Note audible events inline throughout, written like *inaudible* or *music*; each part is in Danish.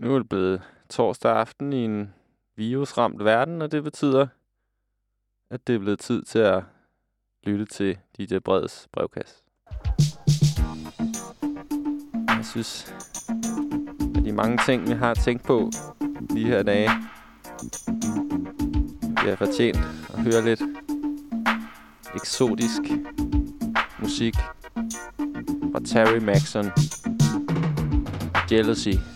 Nu er det blevet torsdag aften i en virusramt verden, og det betyder, at det er blevet tid til at lytte til DJ Breds brevkasse. Jeg synes, at de mange ting, vi har tænkt på lige her dage, vi har fortjent at høre lidt eksotisk musik fra Terry Maxon. Jealousy.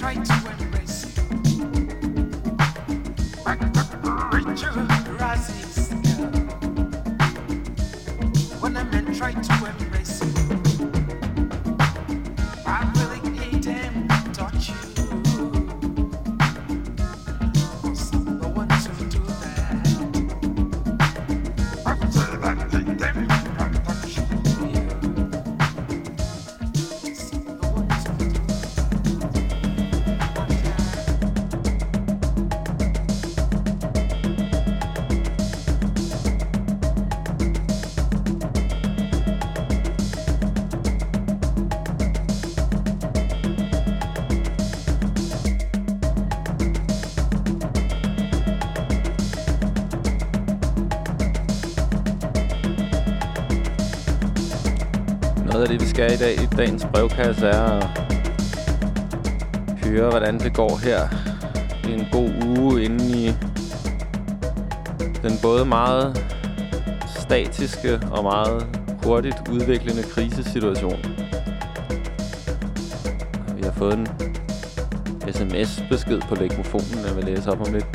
trite. skal i dag i dagens brevkasse er at høre, hvordan det går her. i en god uge inde i den både meget statiske og meget hurtigt udviklende krisesituation. Vi har fået en sms-besked på legmofonen, jeg vil læse op om lidt.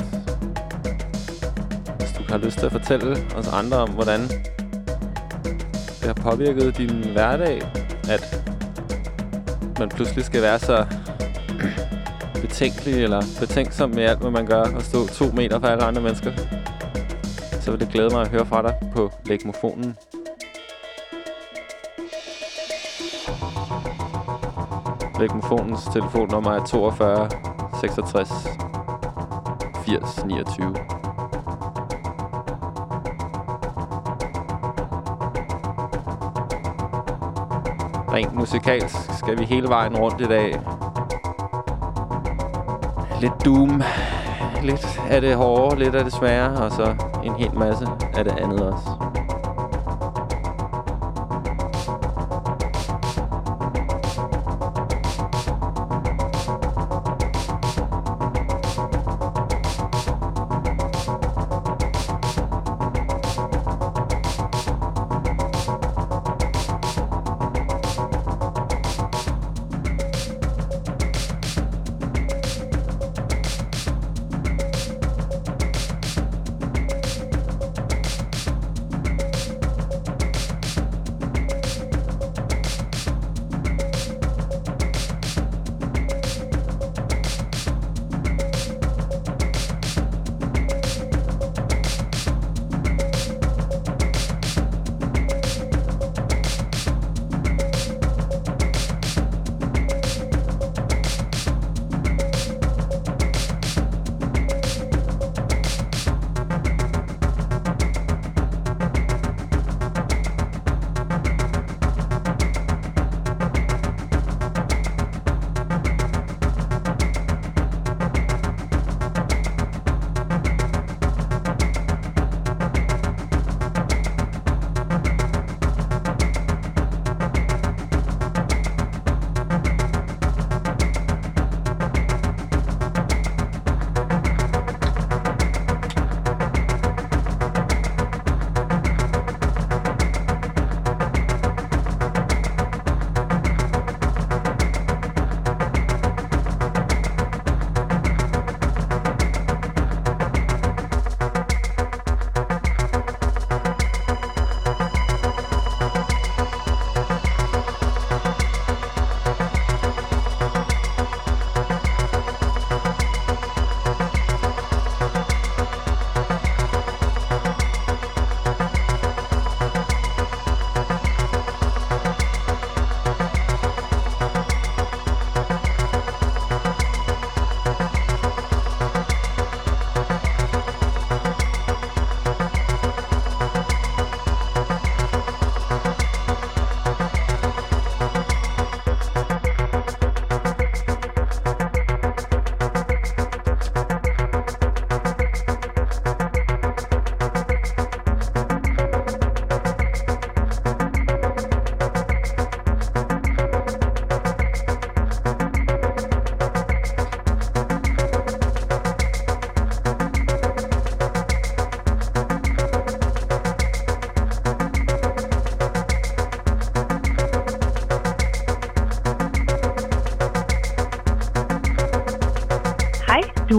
Hvis du har lyst til at fortælle os andre om, hvordan det har påvirket din hverdag, at man pludselig skal være så betænkelig eller betænksom med alt, hvad man gør, og stå to meter fra alle andre mennesker, så vil det glæde mig at høre fra dig på legmofonen. Legmofonens telefonnummer er 42 66 80 29. musikalsk skal vi hele vejen rundt i dag. Lidt doom, lidt af det hårde, lidt af det svære, og så en hel masse af det andet også.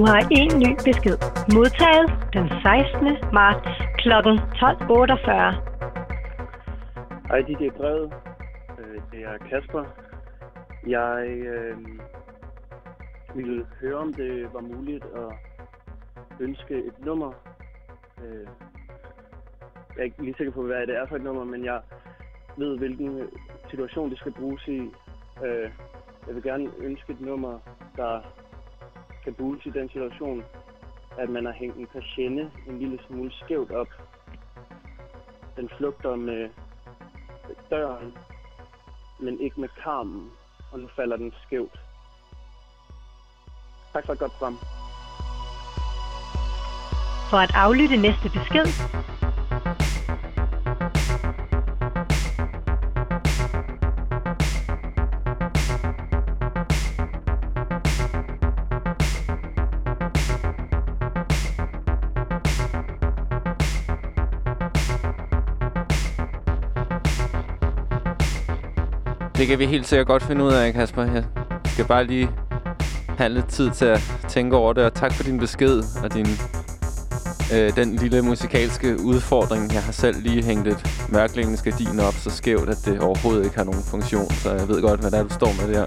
Har en ny besked. Modtaget den 16. marts kl. 12.48. Hej, det er brevet. Øh, det er Kasper. Jeg øh, ville høre, om det var muligt at ønske et nummer. Øh, jeg er ikke lige sikker på, hvad det er for et nummer, men jeg ved, hvilken situation det skal bruges i. Øh, jeg vil gerne ønske et nummer, der kan bruges i den situation, at man har hængt en patiente en lille smule skævt op. Den flugter med døren, men ikke med karmen, og nu falder den skævt. Tak for et godt program. For at aflytte næste besked, Det kan vi helt sikkert godt finde ud af, Kasper. Jeg skal bare lige have lidt tid til at tænke over det. Og tak for din besked og din, øh, den lille musikalske udfordring. Jeg har selv lige hængt et mørklægningsgardin op så skævt, at det overhovedet ikke har nogen funktion. Så jeg ved godt, hvad der er, du står med der.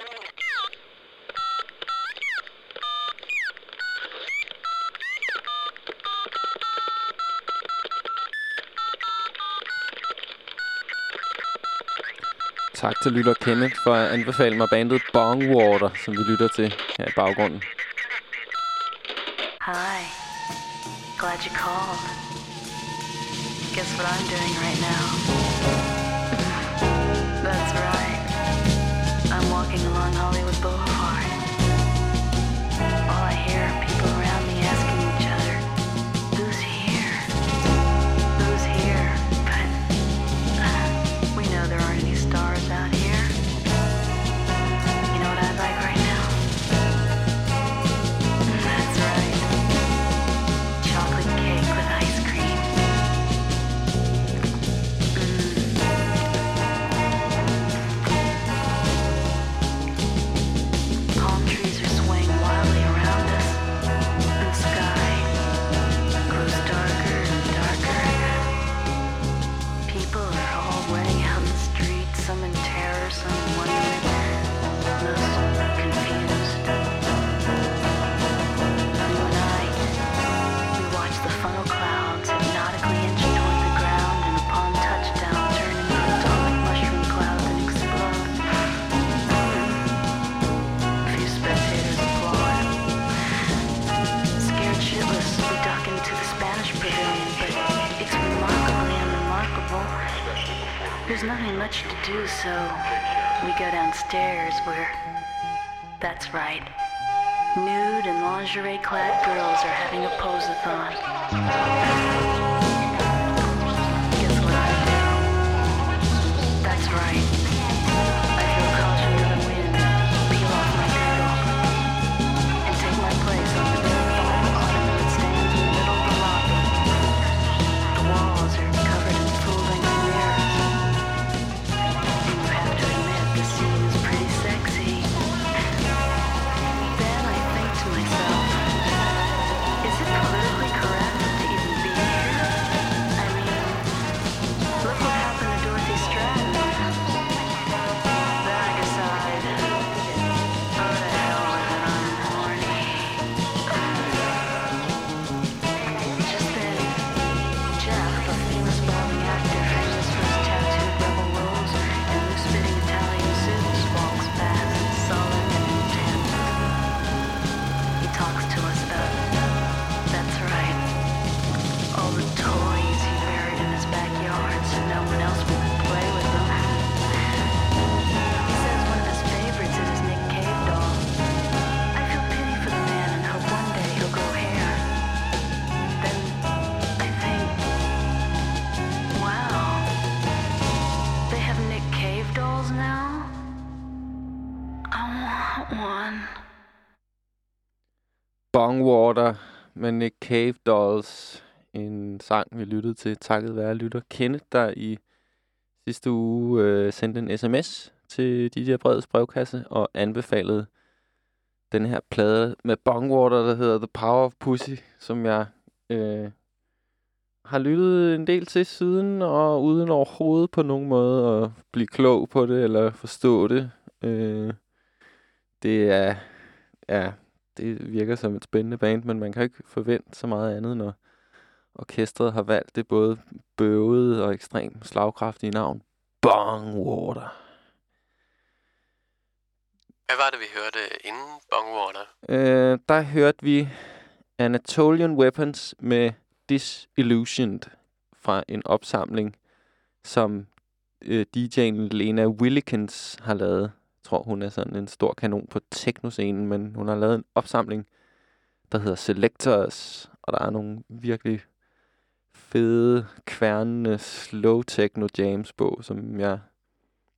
Tak til lytter Kenneth for at anbefale mig bandet Bongwater, som vi lytter til her i baggrunden. Hi. Glad you called. Guess what I'm doing right now? There's nothing much to do, so we go downstairs where, that's right, Nude and lingerie clad girls are having a pose-a-thon. Guess what I do? That's right. Bongwater med Nick Cave Dolls. En sang, vi lyttede til takket være lytter Kenneth, der i sidste uge øh, sendte en sms til DJ Breds brevkasse og anbefalede den her plade med Bongwater, der hedder The Power of Pussy, som jeg øh, har lyttet en del til siden, og uden overhovedet på nogen måde at blive klog på det eller forstå det. Øh, det er, ja, det virker som et spændende band, men man kan ikke forvente så meget andet, når orkestret har valgt det både bøvede og ekstremt slagkraftige navn. Bongwater. Hvad var det, vi hørte inden Bongwater? Øh, der hørte vi Anatolian Weapons med Disillusioned fra en opsamling, som øh, DJ'en Lena Willikens har lavet. Jeg tror, hun er sådan en stor kanon på teknoscenen, men hun har lavet en opsamling, der hedder Selectors, og der er nogle virkelig fede, kværnende slow techno jams på, som jeg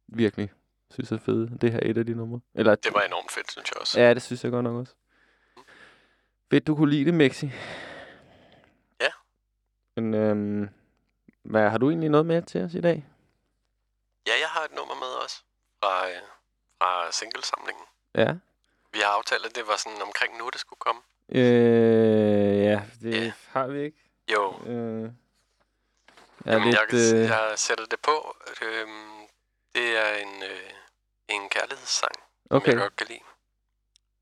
virkelig synes er fede. Det her er et af de numre. Eller, Det var enormt fedt, synes jeg også. Ja, det synes jeg godt nok også. Fedt, du kunne lide det, Mexi. Ja. Men øhm, hvad, har du egentlig noget med til os i dag? Ja, jeg har et nummer med også fra, øh, fra singlesamlingen. Ja. Vi har aftalt, at det var sådan omkring nu, det skulle komme. Øh, ja, det Ja. har vi ikke. Jo, Øh, jeg Jamen, lidt... jeg, øh, jeg sætter det på. Øhm, det er en, øh, en kærlighedssang, som okay, jeg godt kan lide.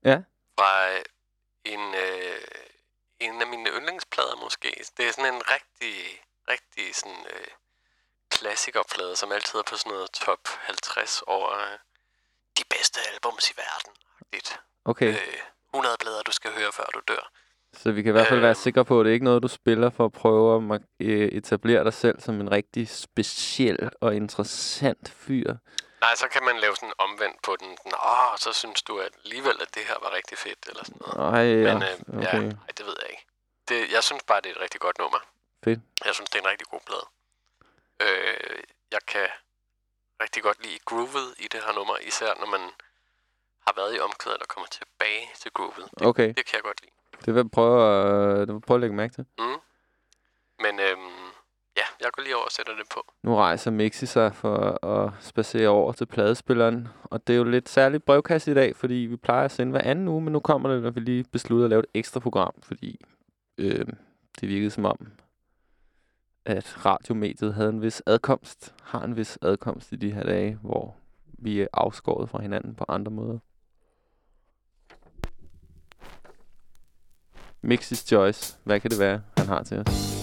Ja. Fra øh, en, øh, en af mine yndlingsplader måske. Det er sådan en rigtig, rigtig sådan, øh, klassikerplade, som altid er på sådan noget top 50 over øh, de bedste albums i verden. Okay. Øh, 100 plader, du skal høre, før du dør. Så vi kan i hvert fald være øhm. sikre på, at det er ikke noget, du spiller for at prøve at øh, etablere dig selv som en rigtig speciel og interessant fyr. Nej, så kan man lave sådan omvendt på den. Sådan, Åh, så synes du at alligevel, at det her var rigtig fedt, eller sådan noget. Ej, ja, Men øh, okay. ja, ej, det ved jeg ikke. Det, jeg synes bare, det er et rigtig godt nummer. Fedt. Jeg synes, det er en rigtig god plade. Øh, jeg kan rigtig godt lide groovet i det her nummer, især når man har været i omkvædet og kommer tilbage til groovet. Det, Okay, det kan jeg godt lide. det vil jeg prøve at, det vil prøve at lægge mærke til. Mm. Men øhm, ja, jeg går lige over og sætter det på. Nu rejser Mixi sig for at spacere over til pladespilleren. Og det er jo lidt særligt brevkast i dag, fordi vi plejer at sende hver anden uge, men nu kommer det, når vi lige beslutter at lave et ekstra program, fordi øh, det virkede som om, at radiomediet havde en vis adkomst, har en vis adkomst i de her dage, hvor vi er afskåret fra hinanden på andre måder. Mixis Choice. Hvad kan det være, han har til os?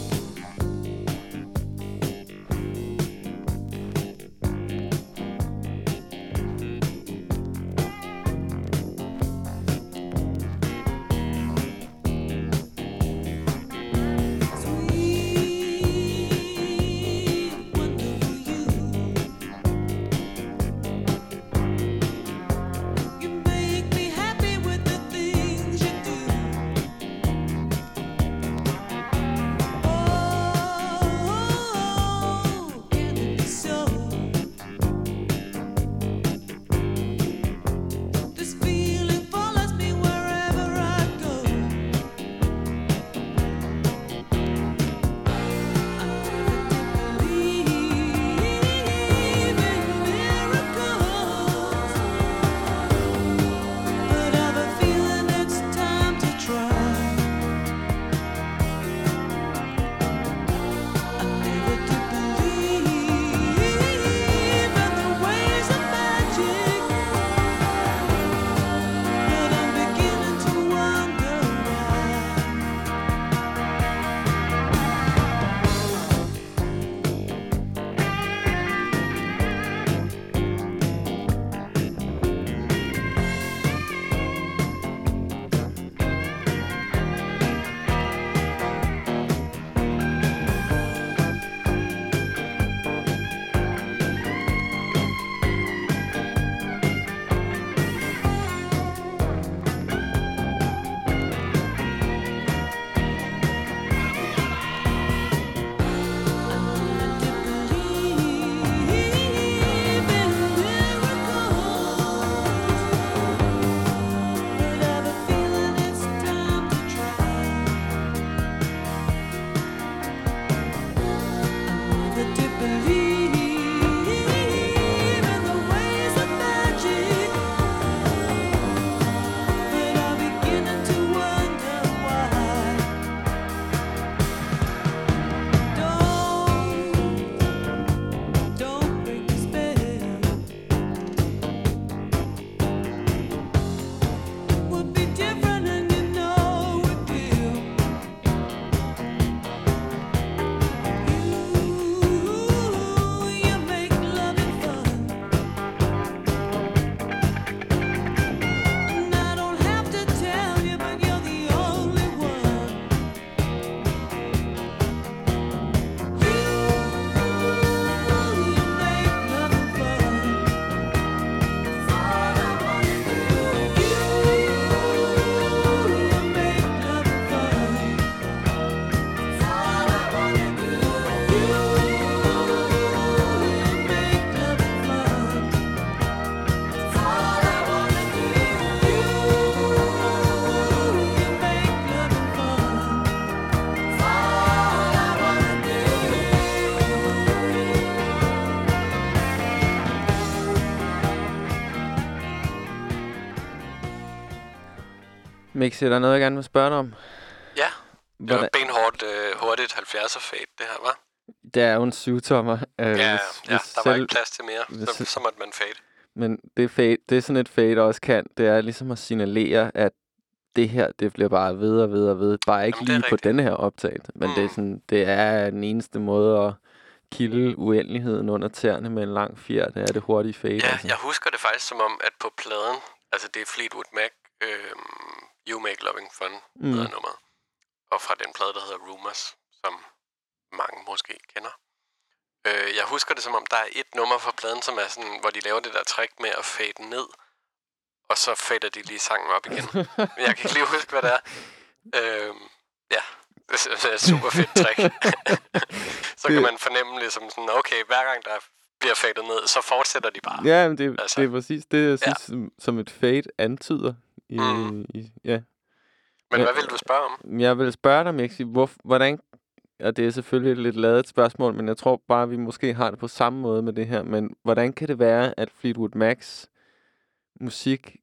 Mixi, er der noget, jeg gerne vil spørge dig om? Ja, det var Hvordan, benhårdt øh, hurtigt 70'er fade, det her, var. det er jo en syvtommer. Øh, Ja, hvis- ja, hvis der var ikke plads til mere, hvis- så, så måtte man fade. Men det, fade, det er sådan et fade også kan, det er ligesom at signalere, at det her, det bliver bare ved og ved og ved. Bare ikke Jamen, er lige på denne her optagelse, men mm. det, er Mm. sådan, det er den eneste måde at kilde uendeligheden under tæerne med en lang fjer. Det er det hurtige fade. Ja, altså. jeg husker det faktisk som om, at på pladen, altså det er Fleetwood Mac, øh, You Make Loving Fun, Mm. hedder nummeret. Og fra den plade, der hedder Rumors, som mange måske kender. Øh, jeg husker det som om, der er et nummer fra pladen, som er sådan, hvor de laver det der trick med at fade ned, og så fader de lige sangen op igen. Men jeg kan ikke lige huske, hvad det er. Øh, ja, det er- et super fedt trick. *laughs* så kan man fornemme ligesom sådan, okay, hver gang der bliver fadet ned, så fortsætter de bare. Ja, men det, altså, det er præcis det, jeg Ja. synes, som, som et fade antyder. I, Mm. i, ja. Men Ja. hvad vil du spørge om? Jeg vil spørge dig, Mixi, hvor, hvordan... Og det er selvfølgelig et lidt ladet spørgsmål, men jeg tror bare, vi måske har det på samme måde med det her. Men hvordan kan det være, at Fleetwood Macs musik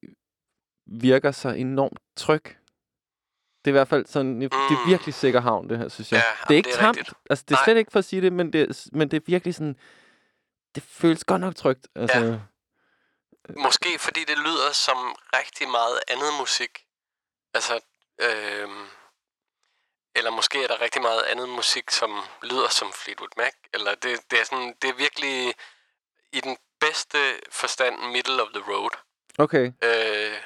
virker så enormt tryg? Det er i hvert fald sådan, det er Mm. virkelig sikker havn, det her, synes jeg. Ja, det er ikke det er tamt. rigtigt. Altså, det er Nej. slet ikke for at sige det, men det, men det er virkelig sådan... Det føles godt nok trygt. Altså, Ja. Måske fordi det lyder som rigtig meget andet musik. Altså, øh, eller måske er der rigtig meget andet musik, som lyder som Fleetwood Mac. Eller det, det, er sådan, det er virkelig i den bedste forstand middle of the road. Okay. Øh,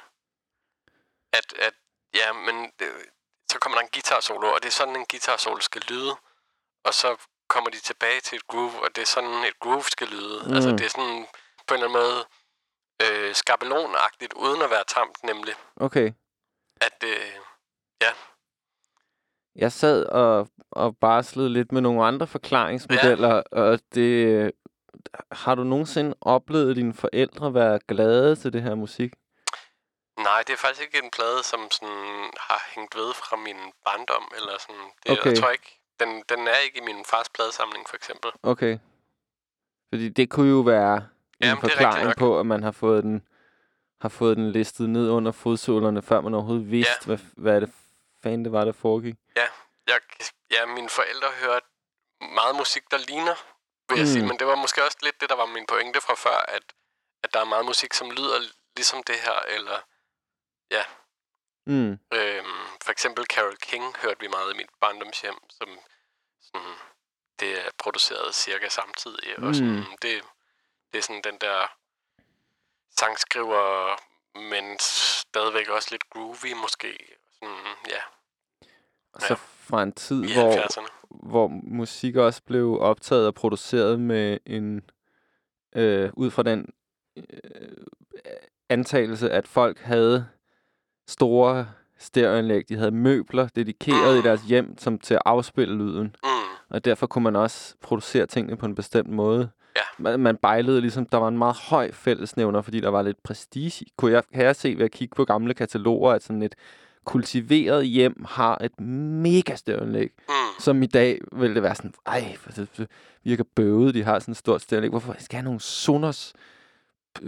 at, at, ja, men det, så kommer der en guitar solo, og det er sådan, en guitar solo skal lyde. Og så kommer de tilbage til et groove, og det er sådan, et groove skal lyde. Mm. Altså, Mm. det er sådan på en eller anden måde øh, skabelonagtigt, uden at være tamt, nemlig. Okay. At, øh, ja, Jeg sad og, og barslede lidt med nogle andre forklaringsmodeller, ja. og det... Har du nogensinde oplevet dine forældre være glade til det her musik? nej, det er faktisk ikke en plade, som sådan har hængt ved fra min barndom, eller sådan. Det, Okay. Jeg tror ikke, den, den er ikke i min fars pladesamling, for eksempel. Okay. Fordi det kunne jo være Jamen, rigtigt forklaring på, at man har fået den har fået den listet ned under fodsålerne, før man overhovedet vidste, Ja. hvad, hvad det fanden det var, der foregik. Ja, jeg, ja, mine forældre hørte meget musik, der ligner, vil jeg Mm. sige. Men det var måske også lidt det, der var min pointe fra før, at, at der er meget musik, som lyder ligesom det her, eller ja, Mm. øhm, for eksempel Carole King hørte vi meget i mit barndomshjem, som sådan, det er produceret cirka samtidig, og sådan, Mm. det, det er sådan den der sangskriver, men stadigvæk også lidt groovy måske, sådan, ja, Og så fra en tid, hvor, 70'erne. hvor musik også blev optaget og produceret med en øh, ud fra den øh, antagelse, at folk havde store stereoanlæg, de havde møbler dedikeret i deres hjem som til at afspille lyden. Mm. Og derfor kunne man også producere tingene på en bestemt måde. Ja. Man, man bejlede ligesom, der var en meget høj fællesnævner, fordi der var lidt prestige. Kunne jeg, kan jeg se ved at kigge på gamle kataloger, at sådan et kultiveret hjem har et mega stereoanlæg, Mm. som i dag vil det være sådan, ej, for det virker bøvet, de har sådan et stort stereoanlæg. Hvorfor skal jeg have nogle Sonos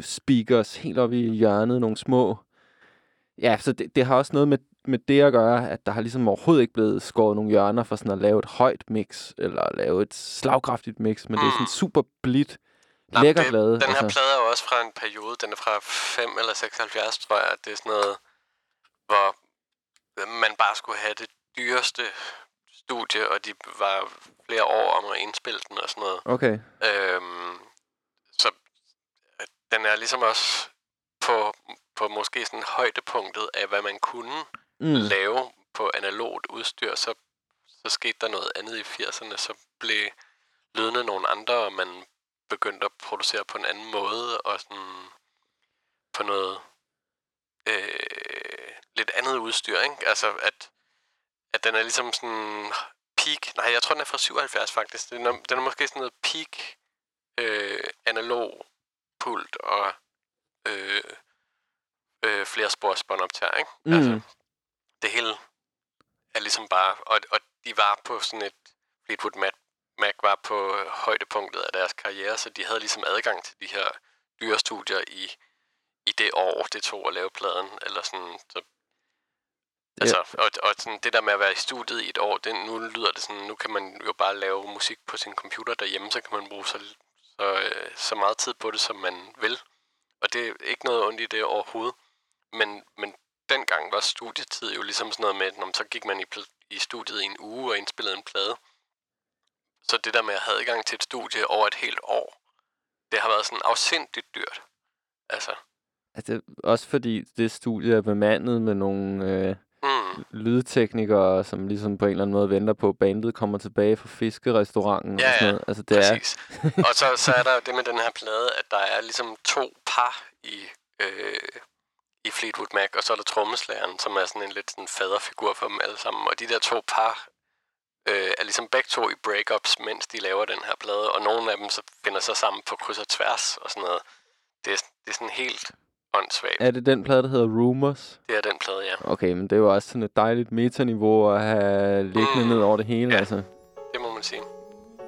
speakers helt oppe i hjørnet, nogle små... Ja, så det, det har også noget med, med det at gøre, at der har ligesom overhovedet ikke blevet skåret nogle hjørner for sådan at lave et højt mix, eller lave et slagkraftigt mix, men mm. det er sådan super blidt, lækker glade. Den her plade er også fra en periode, den er fra 5 eller 76, tror jeg. Det er sådan noget, hvor man bare skulle have det dyreste studie, og de var flere år om at indspille den og sådan noget. Okay. Øhm, så den er ligesom også på, på måske sådan højdepunktet af, hvad man kunne Mm. lave på analogt udstyr, så, så skete der noget andet i 80'erne, så blev lydene nogle andre, og man begyndte at producere på en anden måde, og sådan på noget øh, lidt andet udstyr, ikke? Altså, at, at den er ligesom sådan peak, nej, jeg tror, den er fra 77 faktisk, den er, den er måske sådan noget peak øh, analog pult og øh, øh, flere spors båndoptager, ikke? Mm. Altså, det hele er ligesom bare, og, og de var på sådan et, Fleetwood Mac, Mac var på øh, højdepunktet af deres karriere, så de havde ligesom adgang til de her dyre studier i, i det år, det tog at lave pladen, eller sådan, så Altså, og, og sådan det der med at være i studiet i et år, det, nu lyder det sådan, nu kan man jo bare lave musik på sin computer derhjemme, så kan man bruge så, så, øh, så meget tid på det, som man vil. Og det er ikke noget ondt i det overhovedet. Men, men dengang var studietid jo ligesom sådan noget med, at så gik man i, i studiet i en uge og indspillede en plade. Så det der med at have adgang til et studie over et helt år, det har været sådan afsindigt dyrt. Altså, Altså, også fordi det studie er bemandet med nogle øh, mm, lydteknikere, som ligesom på en eller anden måde venter på, at bandet kommer tilbage fra fiskerestauranten Ja, og sådan noget. Altså, det præcis. og så, så er der jo det med den her plade, at der er ligesom to par i, øh, i Fleetwood Mac, og så er der trommeslageren, som er sådan en lidt sådan faderfigur for dem alle sammen. Og de der to par øh, er ligesom begge to i breakups, mens de laver den her plade, og nogle af dem så finder sig sammen på kryds og tværs og sådan noget. Det er, det er sådan helt åndssvagt. er det den plade, der hedder Rumors? Det er den plade, ja. Okay, men det er jo også sådan et dejligt metaniveau at have liggende Mm. ned over det hele. Ja. Altså, Det må man sige.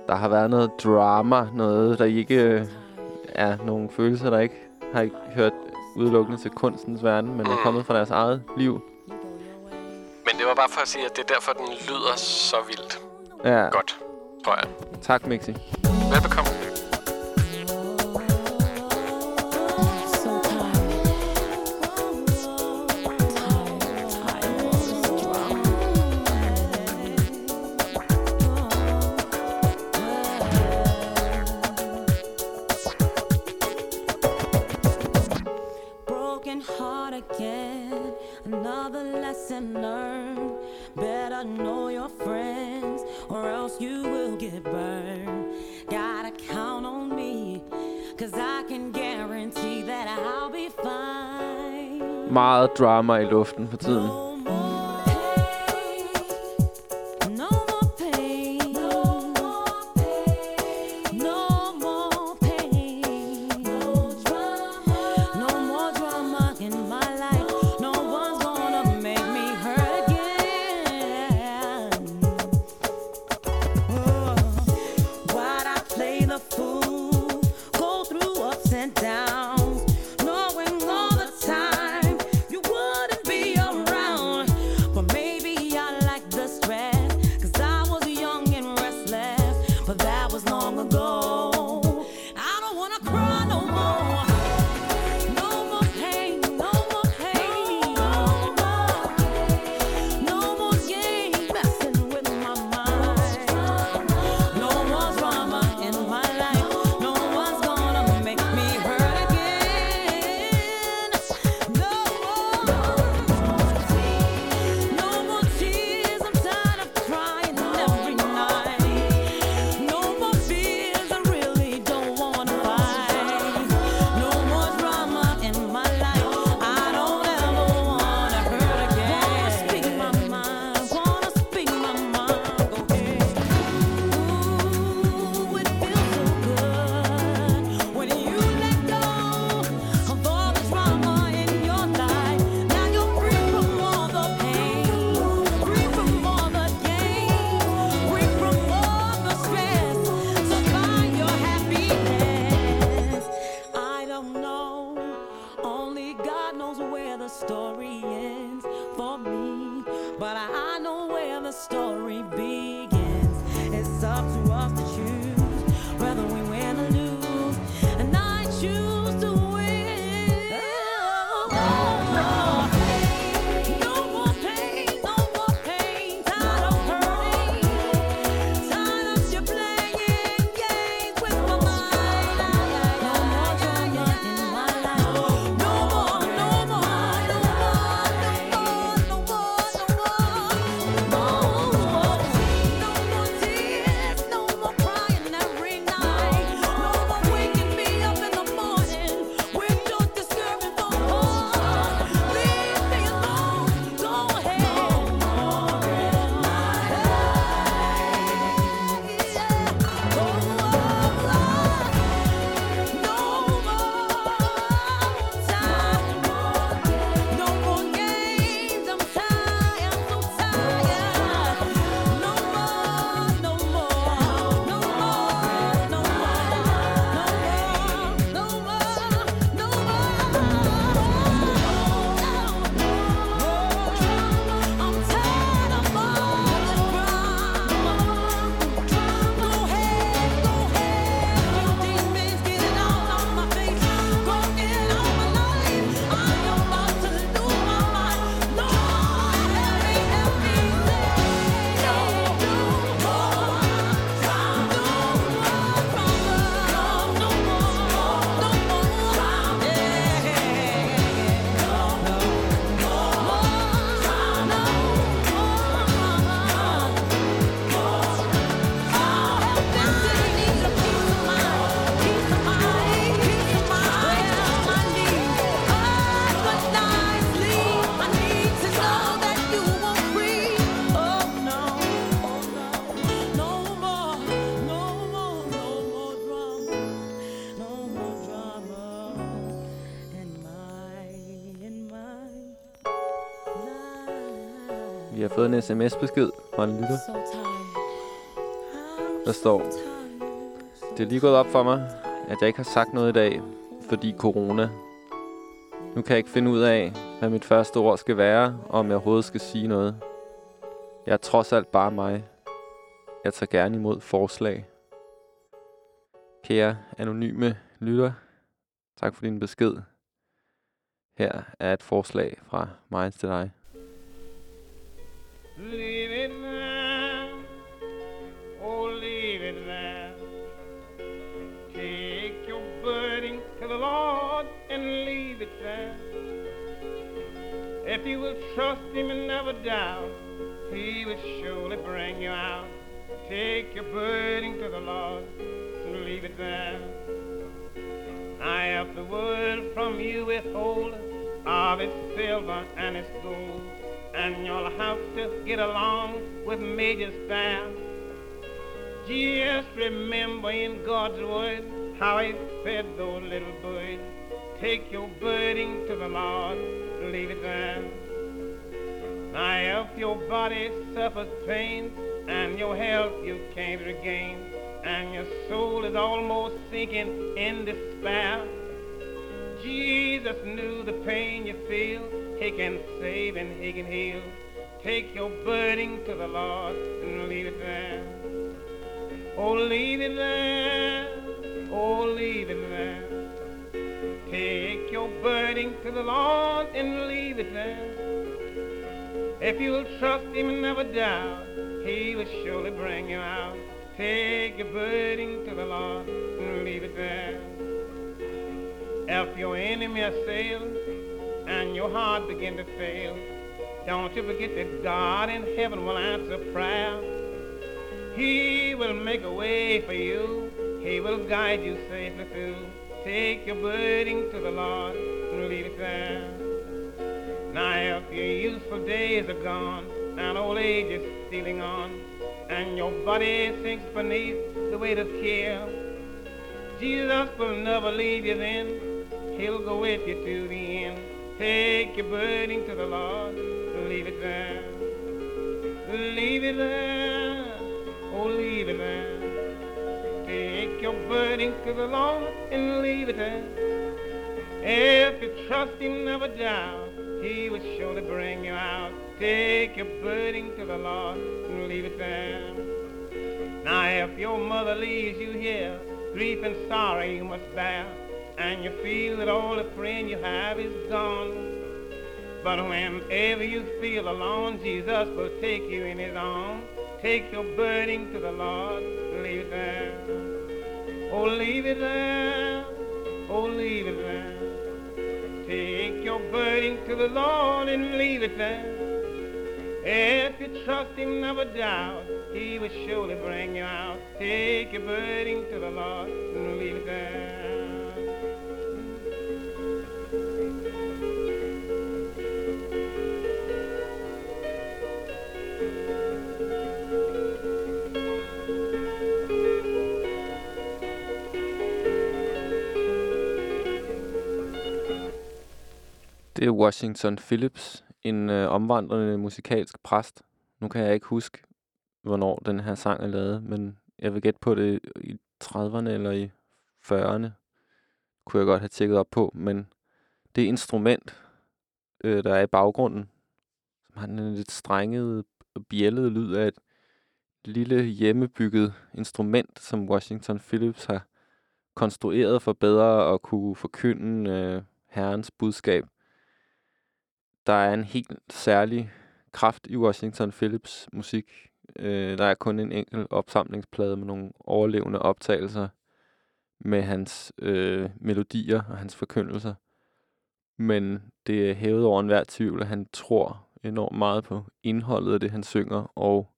der har været noget drama, noget, der ikke øh, er nogle følelser, der ikke har ikke hørt udelukkende til kunstens verden, men er Mm. kommet fra deres eget liv. Men det var bare for at sige, at det er derfor, den lyder så vildt Ja, godt, tror jeg. tak Mixi. Velbekomme. Meget drama i luften for tiden. story en sms-besked fra en lytter. Der står, det er lige gået op for mig, at jeg ikke har sagt noget i dag, fordi corona. Nu kan jeg ikke finde ud af, hvad mit første ord skal være, og om jeg overhovedet skal sige noget. Jeg er trods alt bare mig. Jeg tager gerne imod forslag. Kære anonyme lytter, tak for din besked. Her er et forslag fra mig til dig. Leave it there. Oh, leave it there. Take your burden to the Lord and leave it there. If you will trust Him and never doubt, He will surely bring you out. Take your burden to the Lord and leave it there. I have the world from you withhold of its silver and its gold, and you'll have to get along with majors there. Just remember in God's word how He fed those little birds. Take your burden to the Lord, leave it there. Now, if your body suffers pain and your health you can't regain, and your soul is almost sinking in despair, Jesus knew the pain you feel. He can save and He can heal. Take your burden to the Lord and leave it there. Oh, leave it there. Oh, leave it there. Take your burden to the Lord and leave it there. If you'll trust Him and never doubt, He will surely bring you out. Take your burden to the Lord and leave it there. If your enemy assails your heart begin to fail, don't you forget that God in heaven will answer prayer. He will make a way for you. He will guide you safely through. Take your burden to the Lord and leave it there. Now if your useful days are gone and old age is stealing on, and your body sinks beneath the weight of care, Jesus will never leave you then. He'll go with you to the end. Take your burden to the Lord, and leave it there. Leave it there, oh leave it there. Take your burden to the Lord and leave it there. If you trust Him, never doubt, He will surely bring you out. Take your burden to the Lord and leave it there. Now, if your mother leaves you here, grief and sorrow you must bear, and you feel that all the friend you have is gone. But whenever you feel alone, Jesus will take you in His arms. Take your burden to the Lord, and leave it there. Oh, leave it there. Oh, leave it there. Take your burden to the Lord and leave it there. If you trust Him, never doubt, He will surely bring you out. Take your burden to the Lord and leave it there. Det er Washington Phillips, en øh, omvandrende musikalsk præst. Nu kan jeg ikke huske, hvornår den her sang er lavet, men jeg vil gætte på det i 30'erne eller i 40'erne. Kunne jeg godt have tjekket op på, men det instrument, øh, der er i baggrunden, som har en lidt strenget og bjællet lyd af et lille hjemmebygget instrument, som Washington Phillips har konstrueret for bedre at kunne forkynde øh, herrens budskab. Der er en helt særlig kraft i Washington Phillips musik. Øh, der er kun en enkelt opsamlingsplade med nogle overlevende optagelser med hans øh, melodier og hans forkyndelser. Men det er hævet over enhver tvivl, at han tror enormt meget på indholdet af det, han synger, og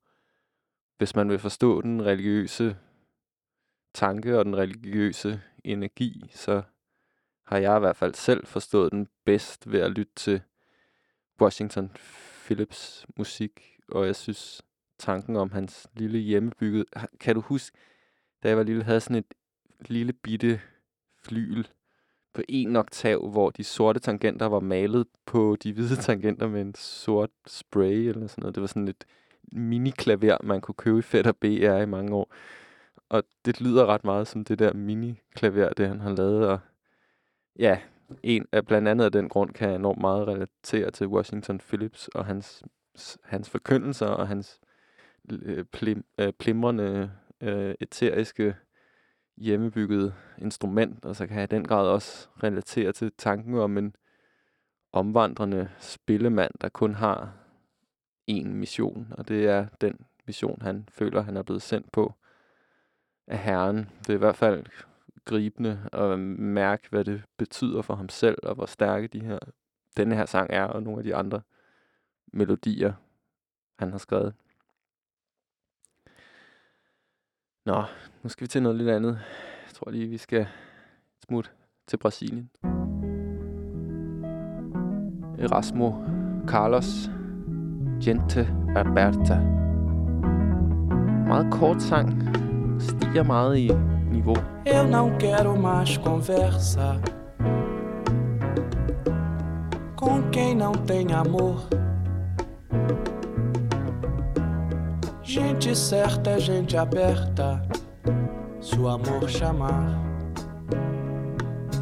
hvis man vil forstå den religiøse tanke og den religiøse energi, så har jeg i hvert fald selv forstået den bedst ved at lytte til Washington Phillips musik, og jeg synes tanken om hans lille hjemmebygget... Kan du huske, da jeg var lille, havde sådan et lille bitte flyl på en oktav, hvor de sorte tangenter var malet på de hvide tangenter med en sort spray eller sådan noget. Det var sådan et mini-klaver, man kunne købe i og BR i mange år. Og det lyder ret meget som det der mini-klaver, det han har lavet. Og ja, en af blandt andet af den grund kan jeg enormt meget relatere til Washington Phillips og hans, hans forkyndelser og hans øh, plim, øh, plimrende øh, eteriske hjemmebyggede instrument, og så kan jeg i den grad også relatere til tanken om en omvandrende spillemand, der kun har én mission, og det er den mission, han føler, han er blevet sendt på af Herren. Det er i hvert fald gribende at mærke, hvad det betyder for ham selv, og hvor stærke de her, denne her sang er, og nogle af de andre melodier, han har skrevet. Nå, nu skal vi til noget lidt andet. Jeg tror lige, vi skal smutte til Brasilien. Erasmo Carlos Gente Aberta. Meget kort sang. Stiger meget i Eu não quero mais conversa com quem não tem amor. Gente certa é gente aberta. Se o amor chamar,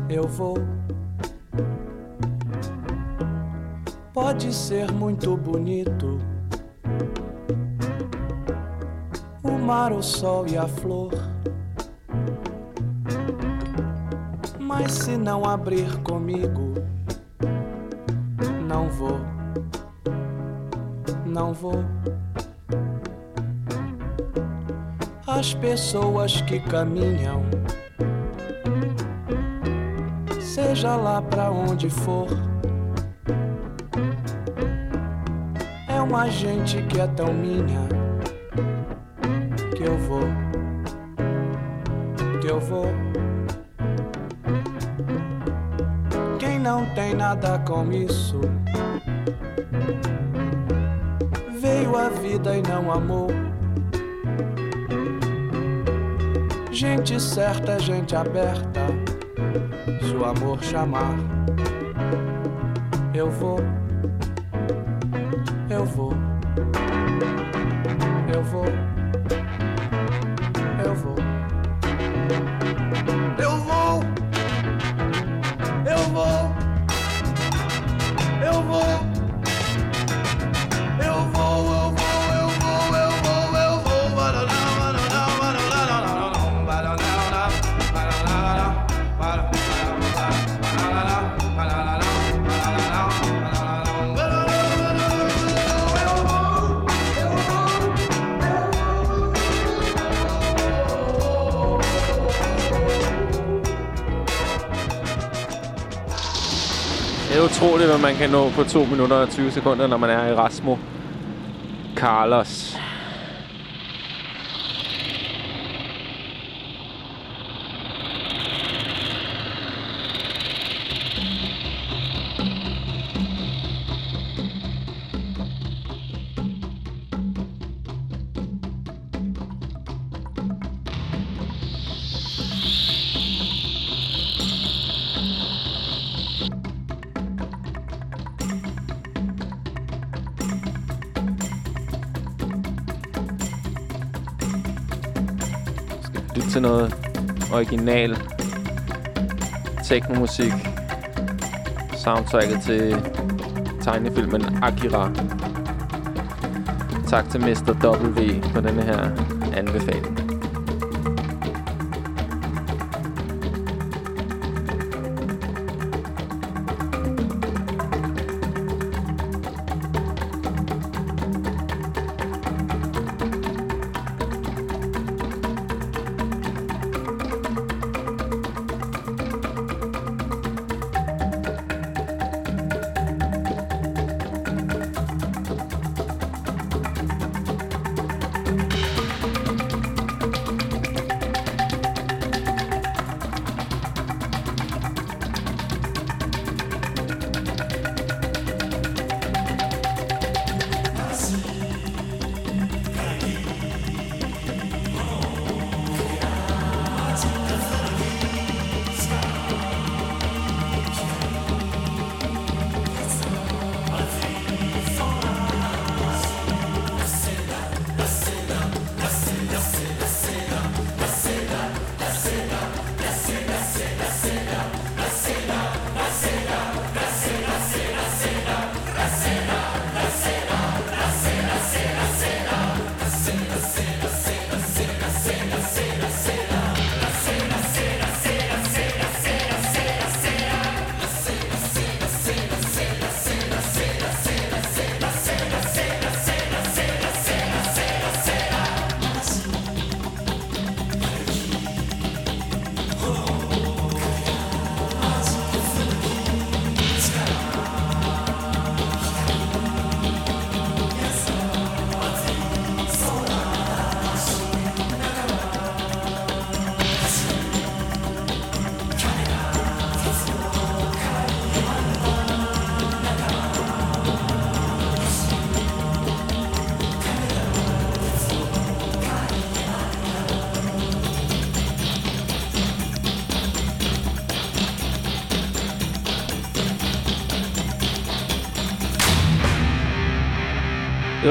eu vou. Pode ser muito bonito o mar, o sol e a flor. Mas se não abrir comigo, não vou, não vou. As pessoas que caminham, seja lá pra onde for, é uma gente que é tão minha nada com isso veio a vida e não amou. Gente certa é gente aberta. Se o amor chamar, eu vou, kan nå på 2 minutter og 20 sekunder, når man er i Rasmus Carlos. Original teknomusik. Soundtracket til tegnefilmen Akira. Tak til Mr. W for denne her anbefaling.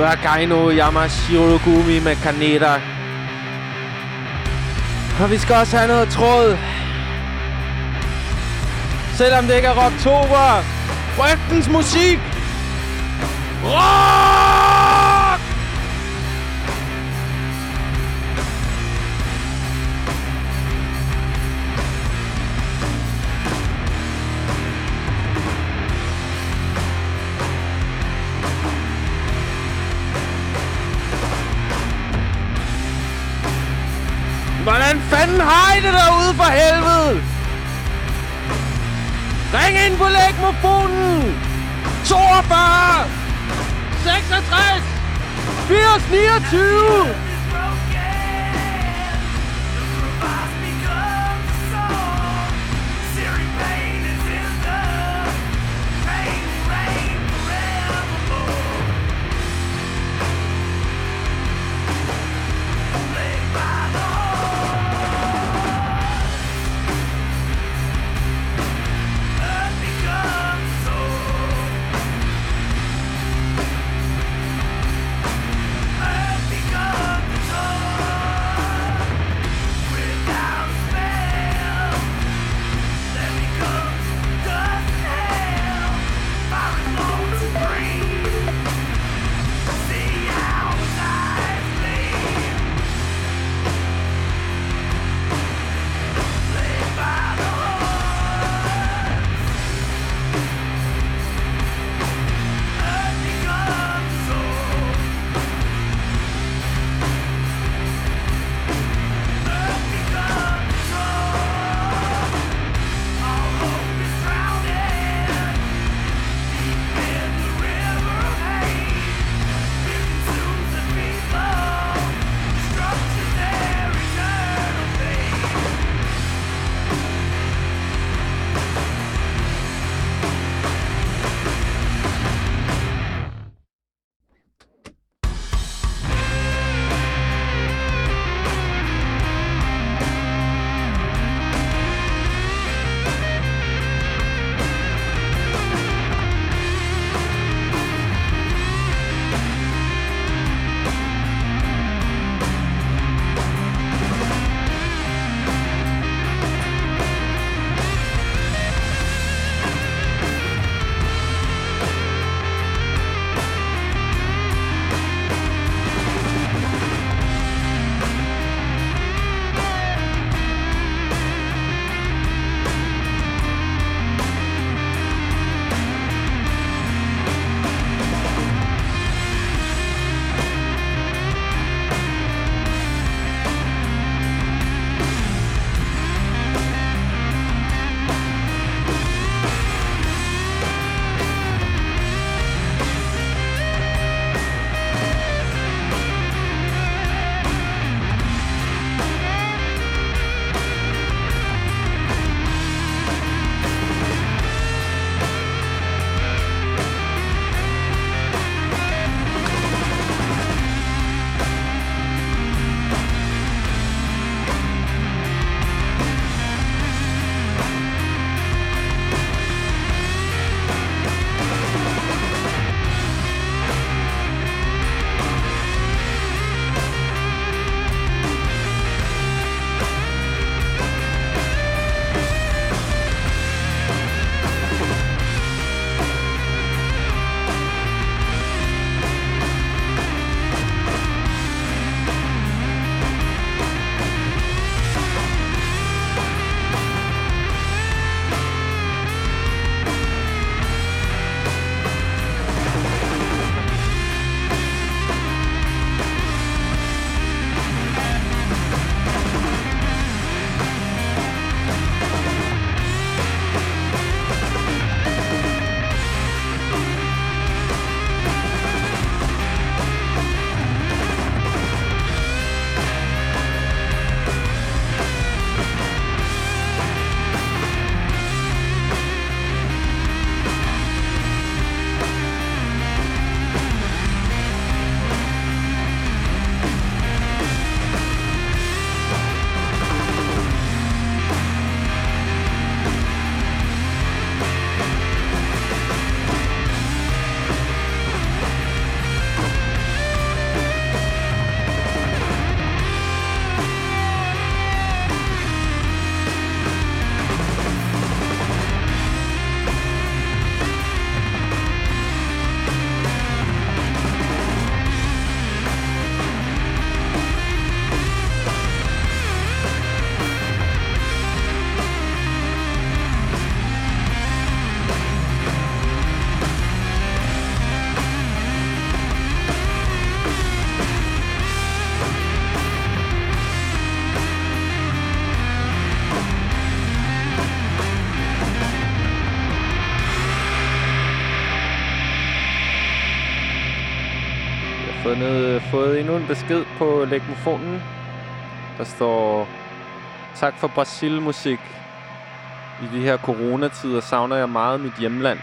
Det Gaino Yamashiro Gumi med Kaneda. Og vi skal også have noget tråd. Selvom det ikke er oktober. Frygtens musik. Rock! Fanden har I det derude for helvede? Ring ind på lægmofonen! 42! 66! 80, 29! Endnu en besked på legmofonen. Der står, tak for Brasil-musik. I de her coronatider savner jeg meget mit hjemland.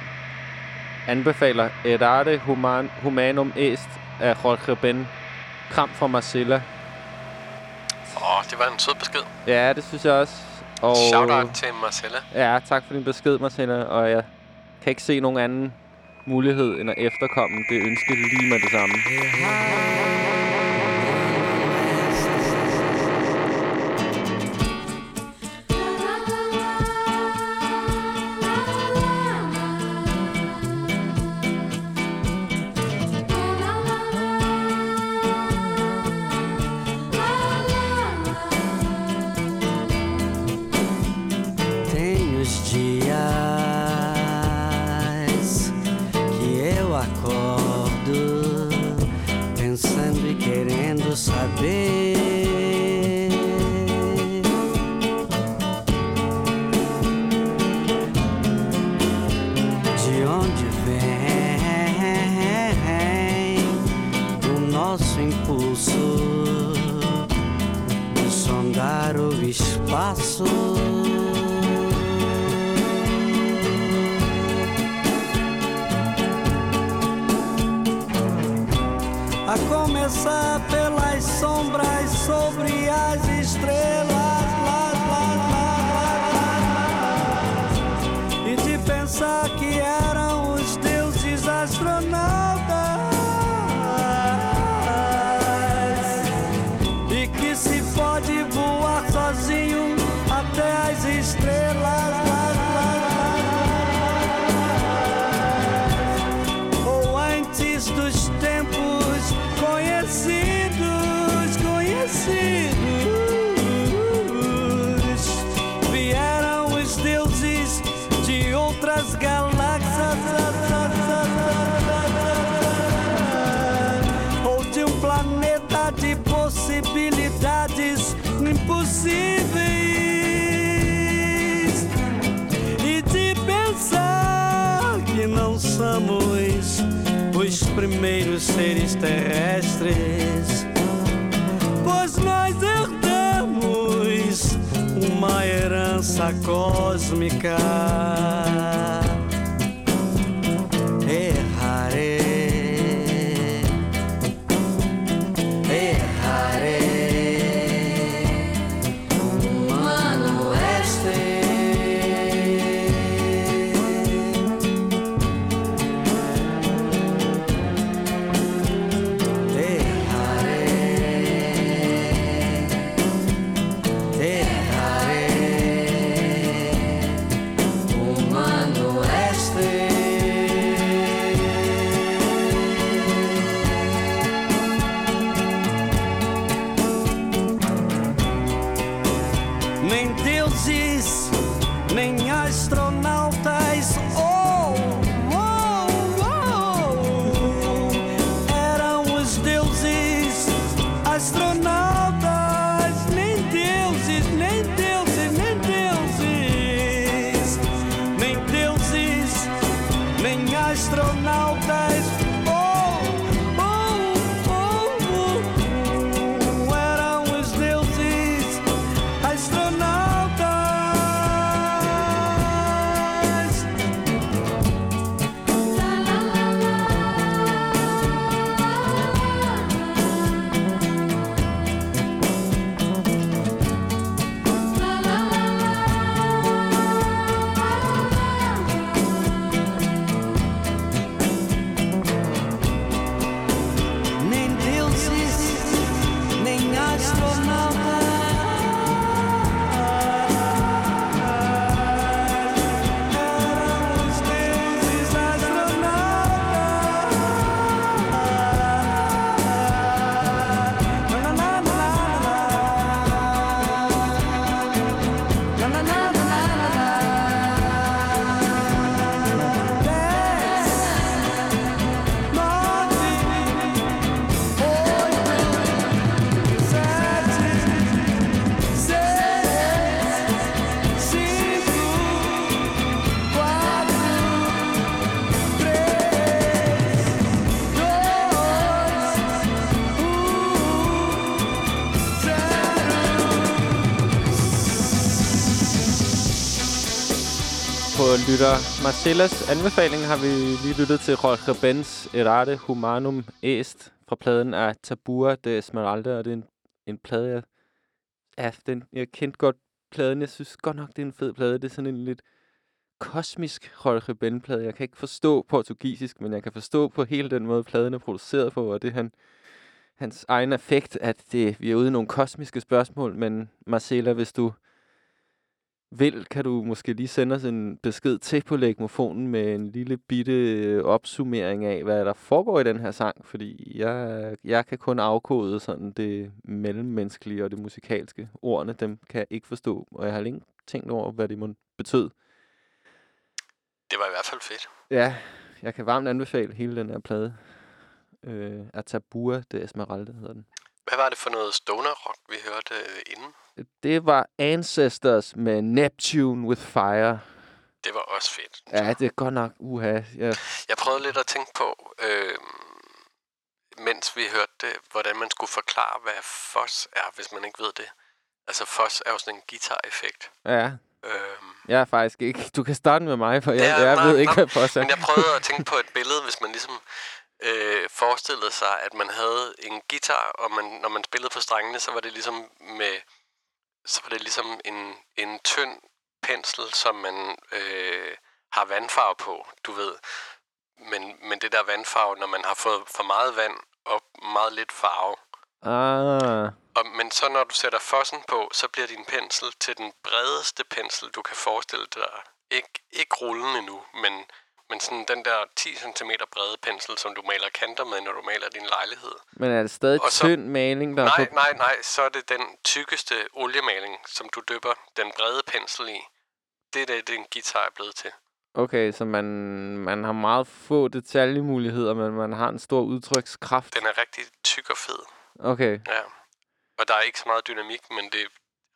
Anbefaler Errare Human, Humanum Est af Jorge Ben. Kram fra Marcella. Åh, oh, det var en sød besked. Ja, det synes jeg også. Og Shout-out til Marcella. Ja, tak for din besked, Marcella. Og jeg kan ikke se nogen anden mulighed end at efterkomme det ønske lige med det samme. Tem Marcellas anbefaling har vi lige lyttet til Jorge Benz Errate Humanum Est fra pladen af Tabua de Esmeralda, og det er en, en plade, jeg, ja, den, jeg kendte godt pladen. Jeg synes godt nok, det er en fed plade. Det er sådan en lidt kosmisk Jorge Ben-plade. Jeg kan ikke forstå portugisisk, men jeg kan forstå på hele den måde, pladen er produceret på, og det er han, hans egen effekt, at det, vi er ude i nogle kosmiske spørgsmål, men Marcella, hvis du vil, kan du måske lige sende os en besked til på legmofonen med en lille bitte øh, opsummering af, hvad der foregår i den her sang, fordi jeg, jeg kan kun afkode sådan det mellemmenneskelige og det musikalske. Ordene, dem kan jeg ikke forstå, og jeg har ikke tænkt over, hvad det må betød. Det var i hvert fald fedt. Ja, jeg kan varmt anbefale hele den her plade. Øh, Atabua de Esmeralda hedder den. Hvad var det for noget stoner rock, vi hørte øh, inden? Det var Ancestors med Neptune with Fire. Det var også fedt. Ja, det er godt nok uha. Ja. Jeg prøvede lidt at tænke på, øh, mens vi hørte det, hvordan man skulle forklare, hvad fos er, hvis man ikke ved det. Altså fos er jo sådan en guitar-effekt. ja. Øhm, Jeg er faktisk ikke... Du kan starte med mig, for jeg, Ja, jeg nej, ved ikke, nej, hvad Foss er. Men jeg prøvede at tænke på et *laughs* billede, hvis man ligesom øh, forestillede sig, at man havde en guitar, og man, når man spillede på strengene, så var det ligesom med, så var det ligesom en, en tynd pensel, som man øh, har vandfarve på, du ved. Men, men det der vandfarve, når man har fået for meget vand og meget lidt farve. Ah, Og, men så når du sætter fossen på, så bliver din pensel til den bredeste pensel, du kan forestille dig. Ikke, ikke rullende nu, men, men sådan den der 10 cm brede pensel, som du maler kanter med, når du maler din lejlighed. men er det stadig Og så- tynd maling, der er Nej, på... nej, nej, så er det den tykkeste oliemaling, som du dypper den brede pensel i. Det er det, den guitar er blevet til. Okay, så man, man har meget få detaljemuligheder, men man har en stor udtrykskraft. Den er rigtig tyk og fed. Okay, Ja. Og der er ikke så meget dynamik, men det,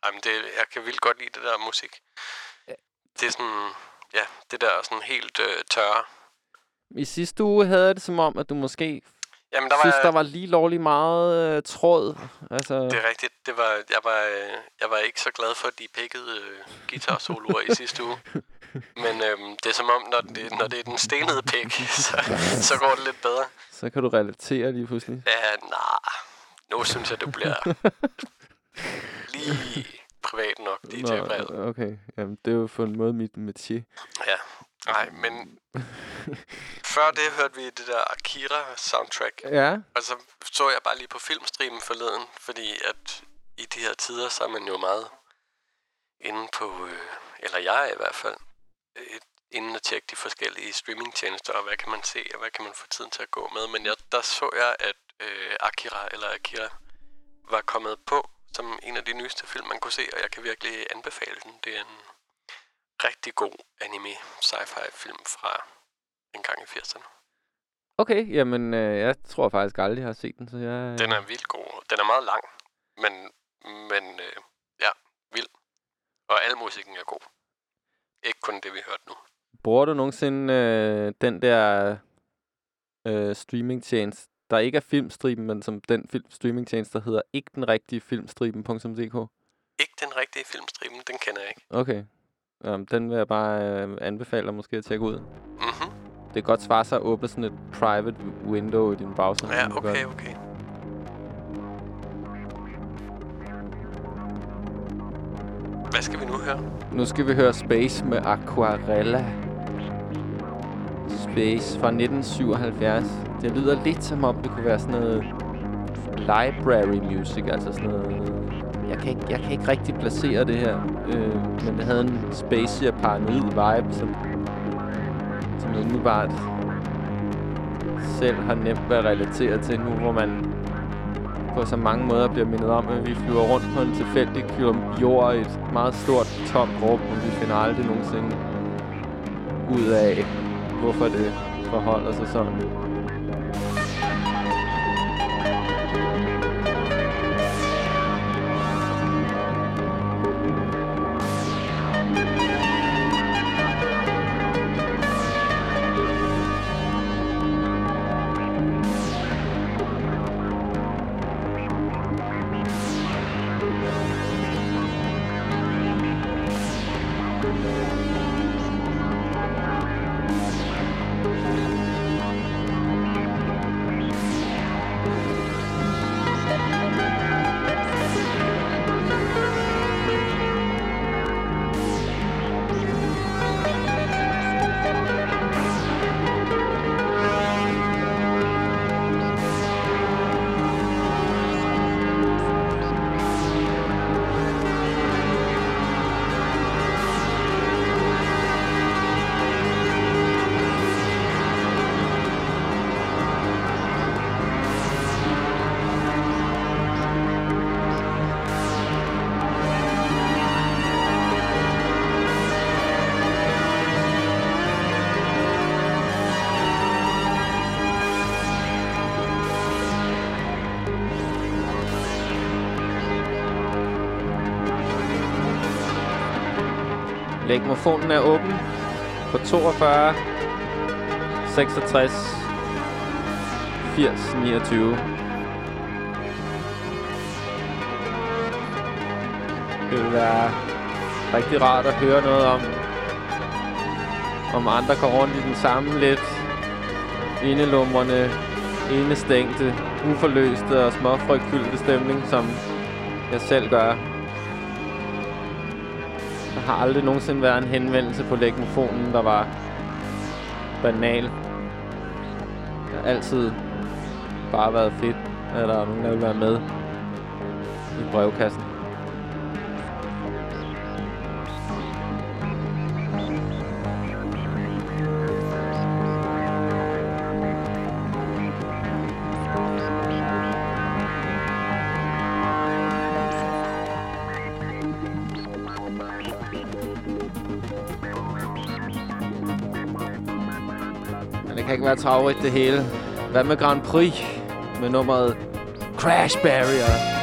jamen det, jeg kan vildt godt lide det der musik. Det er sådan, ja, det der sådan helt øh, tørre. i sidste uge havde jeg det som om, at du måske Jamen, der var, synes, der var lige lovlig meget øh, tråd. Altså, Det er rigtigt. Det var, jeg, var, øh, jeg var ikke så glad for de pikkede øh, guitar-soloer i sidste uge. *laughs* Men øhm, det er som om, når det, når det er den stenede pik, så, så går det lidt bedre. *laughs* så kan du relatere lige pludselig. Ja, nej. Nu synes jeg, det bliver *laughs* lige privat nok, DJ-brevet. Nå, okay. Jamen, det er jo på en måde mit métier. Ja, nej, men *laughs* før det hørte vi det der Akira-soundtrack. Ja. Og så så jeg bare lige på filmstreamen forleden, fordi at i de her tider, så er man jo meget inde på, øh, eller jeg i hvert fald, øh, inden at tjekke de forskellige streamingtjenester, og hvad kan man se, og hvad kan man få tiden til at gå med. Men jeg, der så jeg, at øh, Akira, eller Akira, var kommet på som en af de nyeste film, man kunne se, og jeg kan virkelig anbefale den. Det er en rigtig god anime sci-fi film fra en gang i 80'erne. Okay, jamen, øh, jeg tror faktisk aldrig, jeg har set den, så jeg... Den er vildt god. Den er meget lang, men, men øh, ja, vild. Og al musikken er god. Ikke kun det, vi hørte nu. Bruger du nogensinde øh, den der øh, streamingtjeneste, der ikke er filmstriben, men som den film streamingtjeneste, der hedder ikke den rigtige filmstriben.dk? Ikke den rigtige filmstriben, den kender jeg ikke. Okay. Um, den vil jeg bare øh, anbefale dig måske at tjekke ud. Mhm. Det kan godt svare sig at åbne sådan et private window i din browser. Ja, okay, okay. Hvad skal vi nu høre? Nu skal vi høre Space med Aquarella. Base fra 1977. Det lyder lidt som om, det kunne være sådan noget library music, altså sådan noget... Jeg kan ikke, jeg kan ikke rigtig placere det her, øh, men det havde en spacey og paranoid vibe, som, som jeg umiddelbart selv har nemt været at til nu, hvor man på så mange måder bliver mindet om, at vi flyver rundt på en tilfældig kilometer jord i et meget stort, tomt rum, og vi finder aldrig nogensinde ud af, hvorfor det forholder sig sådan. Lægmofonen er åben på 42 66 80 29. Det vil være rigtig rart at høre noget om, om andre går rundt i den samme lidt indelumrende, indestængte, uforløste og småfrygtfyldte stemning, som jeg selv gør. Har aldrig nogensinde været en henvendelse på lægmofonen, der var banal. Det har altid bare været fedt, at der er nogen, der vil være med i brevkassen. Kan ikke være travrigt det hele. Hvad med Grand Prix med nummeret Crash Barrier?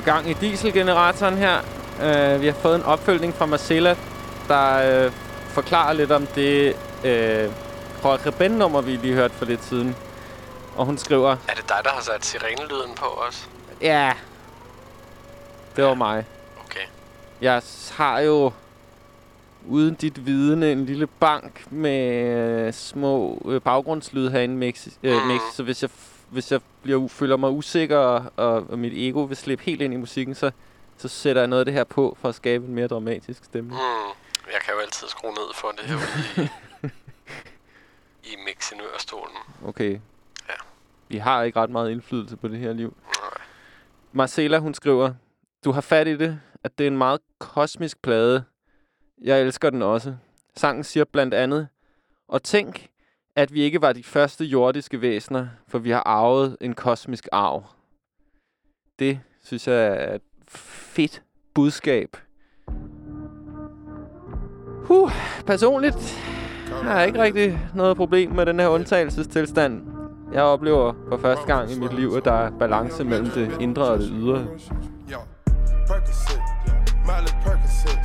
Fået gang i dieselgeneratoren her. Uh, vi har fået en opfølgning fra Marcella, der uh, forklarer lidt om det uh, Jorge Ben-nummer, vi lige hørte for lidt siden. Og hun skriver, Er det dig, der har sat sirenelyden på os? ja, det var mig. Okay. Jeg har jo uden dit vidne en lille bank med øh, små øh, baggrundslyd herinde mix, øh, Mhm. mix. Så hvis jeg, hvis jeg bliver, føler mig usikker, og, og, mit ego vil slippe helt ind i musikken, så, så sætter jeg noget af det her på for at skabe en mere dramatisk stemning. Hmm. Jeg kan jo altid skrue ned for det her i, *laughs* i mixinørstolen. Okay. Ja. Vi har ikke ret meget indflydelse på det her liv. Marcela, hun skriver, du har fat i det, at det er en meget kosmisk plade. Jeg elsker den også. Sangen siger blandt andet, og tænk, at vi ikke var de første jordiske væsener, for vi har arvet en kosmisk arv. Det synes jeg er et fedt budskab. Huh, personligt har jeg ikke rigtig noget problem med den her undtagelsestilstand. Jeg oplever for første gang i mit liv, at der er balance mellem det indre og det ydre. Percocet, Miley Percocet,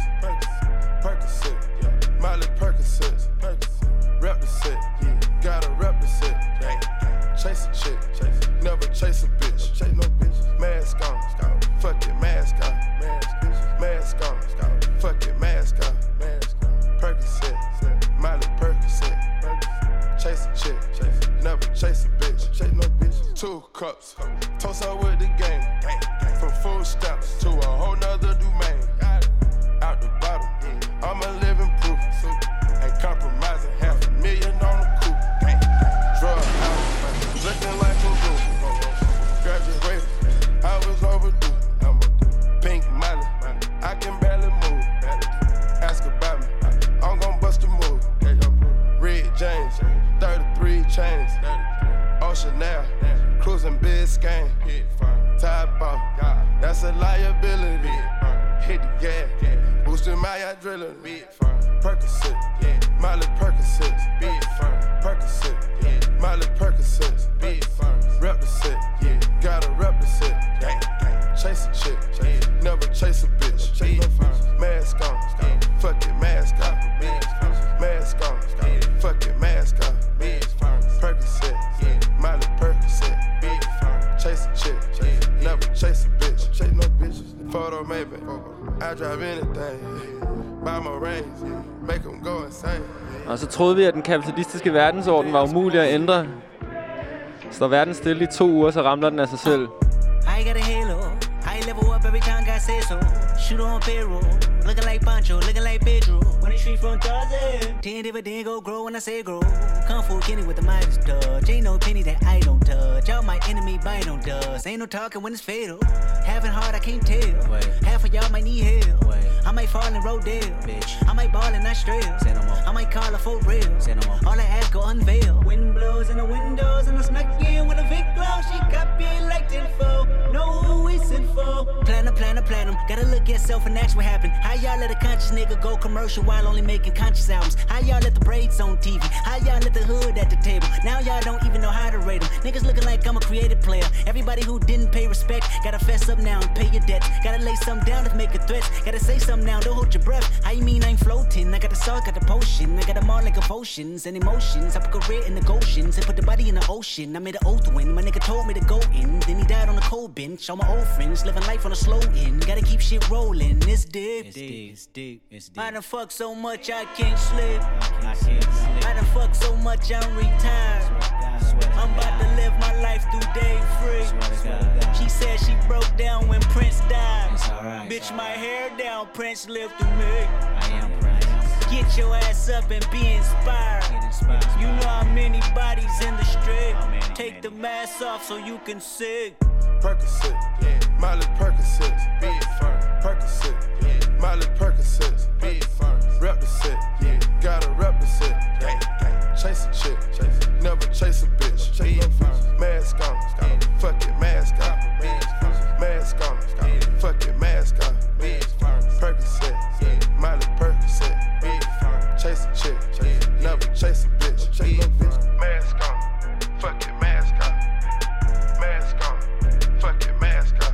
Percocet, Miley Percocet, set, chase a chick, never chase a bitch, chase no bitch, mask on, fuck it, mask on, mask on, fuck it, mask on, Percocet, Miley Percocet, chase a chick, never chase a bitch, chase no bitch, two cups, oh. toast up with a liability. Hit the gas, boosting my adrenaline. Percocet, Miley Percocet, Percocet, Miley Percocet, Og så troede vi, at den kapitalistiske verdensorden var umulig at ændre. Står verden stille i to uger, så ramler den af sig selv. I got a halo. I level up every time God says so. Shoot on payroll. Looking like Pancho, looking like Pedro. When the street from Tarzan. Ten dividend go grow when I say grow. Kung Fu Kenny with the Midas touch. Ain't no penny that I don't touch. All my enemy bite on dust. Ain't no talking when it's fatal. Having hard, I can't tell. for y'all might need help. Wait. I might fall in Rodale. Bitch. I might ball in Australia. Say. I might call her for real. All I ask go unveil. Wind blows in the windows and I snuck in with a big glow. She got me like 10 who we sent for. Platinum, platinum, platinum. Gotta look at self and ask what happened. How y'all let a conscious nigga go commercial while only making conscious albums? How y'all let the braids on TV? How y'all let the hood at the table? Now y'all don't even know how to rate them. Niggas looking like I'm a creative player. Everybody who didn't pay respect, gotta fess up now and pay your debt. Gotta lay something down to make a threat. Gotta say something now, don't hold your breath. How you mean I ain't floating? I got the salt, got the potion. I got them all like emotions and emotions. I put career in the Goshen's and put the body in the ocean. I made an oath when my nigga told me to go in. Then he died on the cold bench. All my old friends living life on a slow end. Gotta keep shit rolling. It's deep. It's deep. It's deep. It's deep. I done fuck so much I can't sleep. I can't sleep. I done fuck so much I'm retired. I'm about to live my life through day free. She said she broke down when Prince died. Bitch, my hair down, Prince lived through me. I am Prince. Get your ass up and be inspired. You know how many bodies in the street. Take the mask off so you can see. Percocet, Miley Percocet, Percocet, Miley Percocet, rep the set, gotta rep the set, chase a chick, never chase a bitch, mask on, fuck it, mask on, mask on, fuck it, chase a bitch. Chase yeah. no bitch. Mask on. Fuck it, mask on. Mask on. Fuck it, mask on.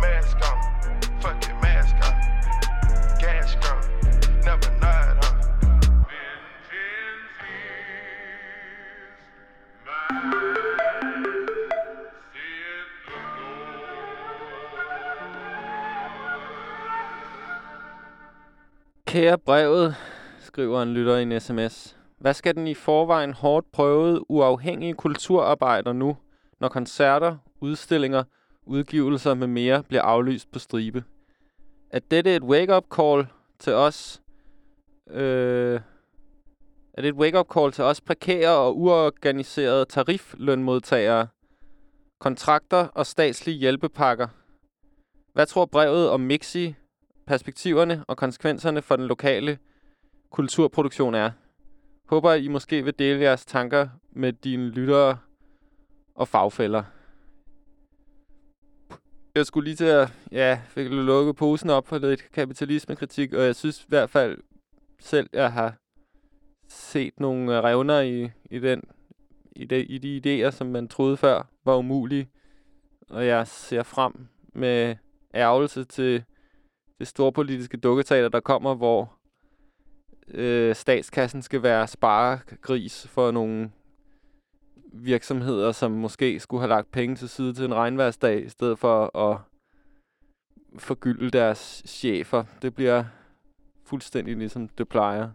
Mask on. Fuck it, mask on. Gas grown. Never nod on. Kære brevet, skriver en lytter i en sms. Hvad skal den i forvejen hårdt prøvede uafhængige kulturarbejder nu, når koncerter, udstillinger, udgivelser med mere bliver aflyst på stribe? Er dette et wake-up call til os? Øh, er det et wake-up call til os prekære og uorganiserede tariflønmodtagere, kontrakter og statslige hjælpepakker? Hvad tror brevet om Mixi, perspektiverne og konsekvenserne for den lokale kulturproduktion er? Håber, I måske vil dele jeres tanker med dine lyttere og fagfælder. Jeg skulle lige til at ja, fik lukke posen op for lidt kapitalismekritik, og jeg synes i hvert fald selv, jeg har set nogle revner i, i, den, i, de, i de idéer, som man troede før var umulige. Og jeg ser frem med ærgelse til det store politiske dukketeater, der kommer, hvor øh, statskassen skal være sparegris for nogle virksomheder, som måske skulle have lagt penge til side til en regnværsdag, i stedet for at forgylde deres chefer. Det bliver fuldstændig ligesom det plejer.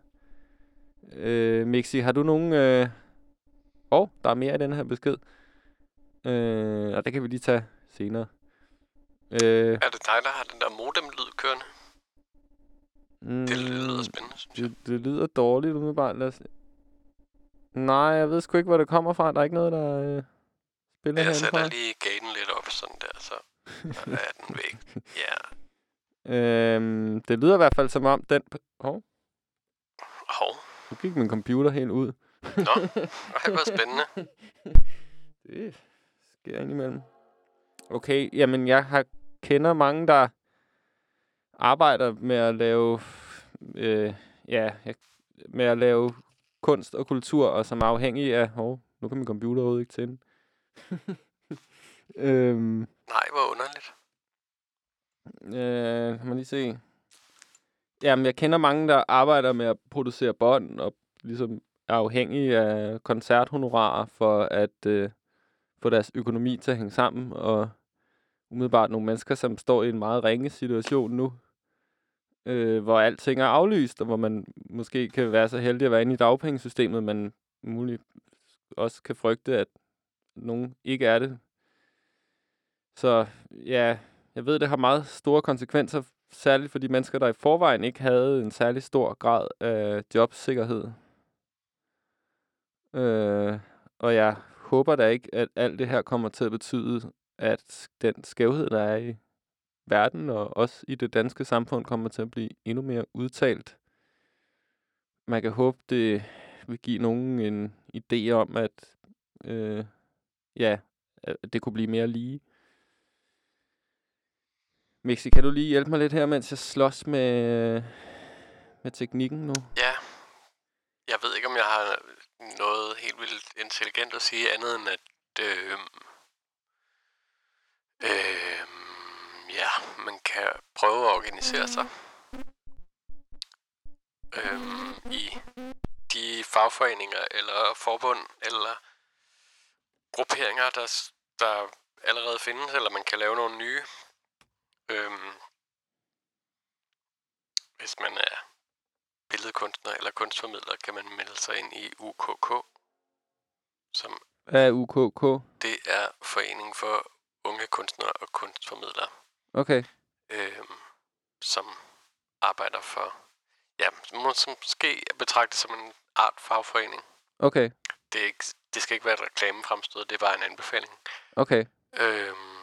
Øh, Mixi, har du nogen... Øh... Åh, oh, der er mere i den her besked. Øh, og det kan vi lige tage senere. Øh, Er det dig, der har den der modem-lyd kørende? Mm, Det lyder spændende, synes det, det lyder dårligt umiddelbart. Lad os... Nej, jeg ved sgu ikke, hvor det kommer fra. Der er ikke noget, der øh, spiller Jeg sætter lige gaten lidt op, sådan der, så er *laughs* den væk. Ja. Øhm, det lyder i hvert fald som om den... Hov, Hov. nu gik min computer helt ud. Nå, ej, hvor spændende. *laughs* Det sker indimellem. Okay, jamen jeg har kender mange, der arbejder med at lave, øh, ja, jeg- med at lave kunst og kultur, og som er afhængige af, hov, nu kan min computer overhovedet ikke tænde. *laughs* øhm, Nej, hvor underligt. Øh, kan man lige se. Jamen, jeg kender mange, der arbejder med at producere bånd, og ligesom er afhængige af koncerthonorarer for at øh, få deres økonomi til at hænge sammen, og umiddelbart nogle mennesker, som står i en meget ringe situation nu, øh, hvor alting er aflyst, og hvor man måske kan være så heldig at være inde i dagpengesystemet, men muligt også kan frygte, at nogen ikke er det. Så ja, jeg ved, det har meget store konsekvenser, særligt for de mennesker, der i forvejen ikke havde en særlig stor grad af jobsikkerhed. Øh, og jeg håber da ikke, at alt det her kommer til at betyde, at den skævhed, der er i verden og også i det danske samfund, kommer til at blive endnu mere udtalt. Man kan håbe, det vil give nogen en idé om, at øh, ja, det kunne blive mere lige. Mixi, kan du lige hjælpe mig lidt her, mens jeg slås med, med teknikken nu? Ja. Jeg ved ikke, om jeg har noget helt vildt intelligent at sige andet end, at øh, øh, ja, man kan prøve at organisere sig øh, i de fagforeninger eller forbund eller grupperinger, der, der allerede findes, eller man kan lave nogle nye. Øhm, hvis man er billedkunstner eller kunstformidler, kan man melde sig ind i UKK, som Hvad er UKK? det er Foreningen for Unge Kunstnere og Kunstformidlere, Okay. øhm, som arbejder for, ja, som måske er betragtet som en art fagforening. Okay. Det, er ikke, det skal ikke være et reklamefremstød, det er bare en anbefaling. Okay. Øhm,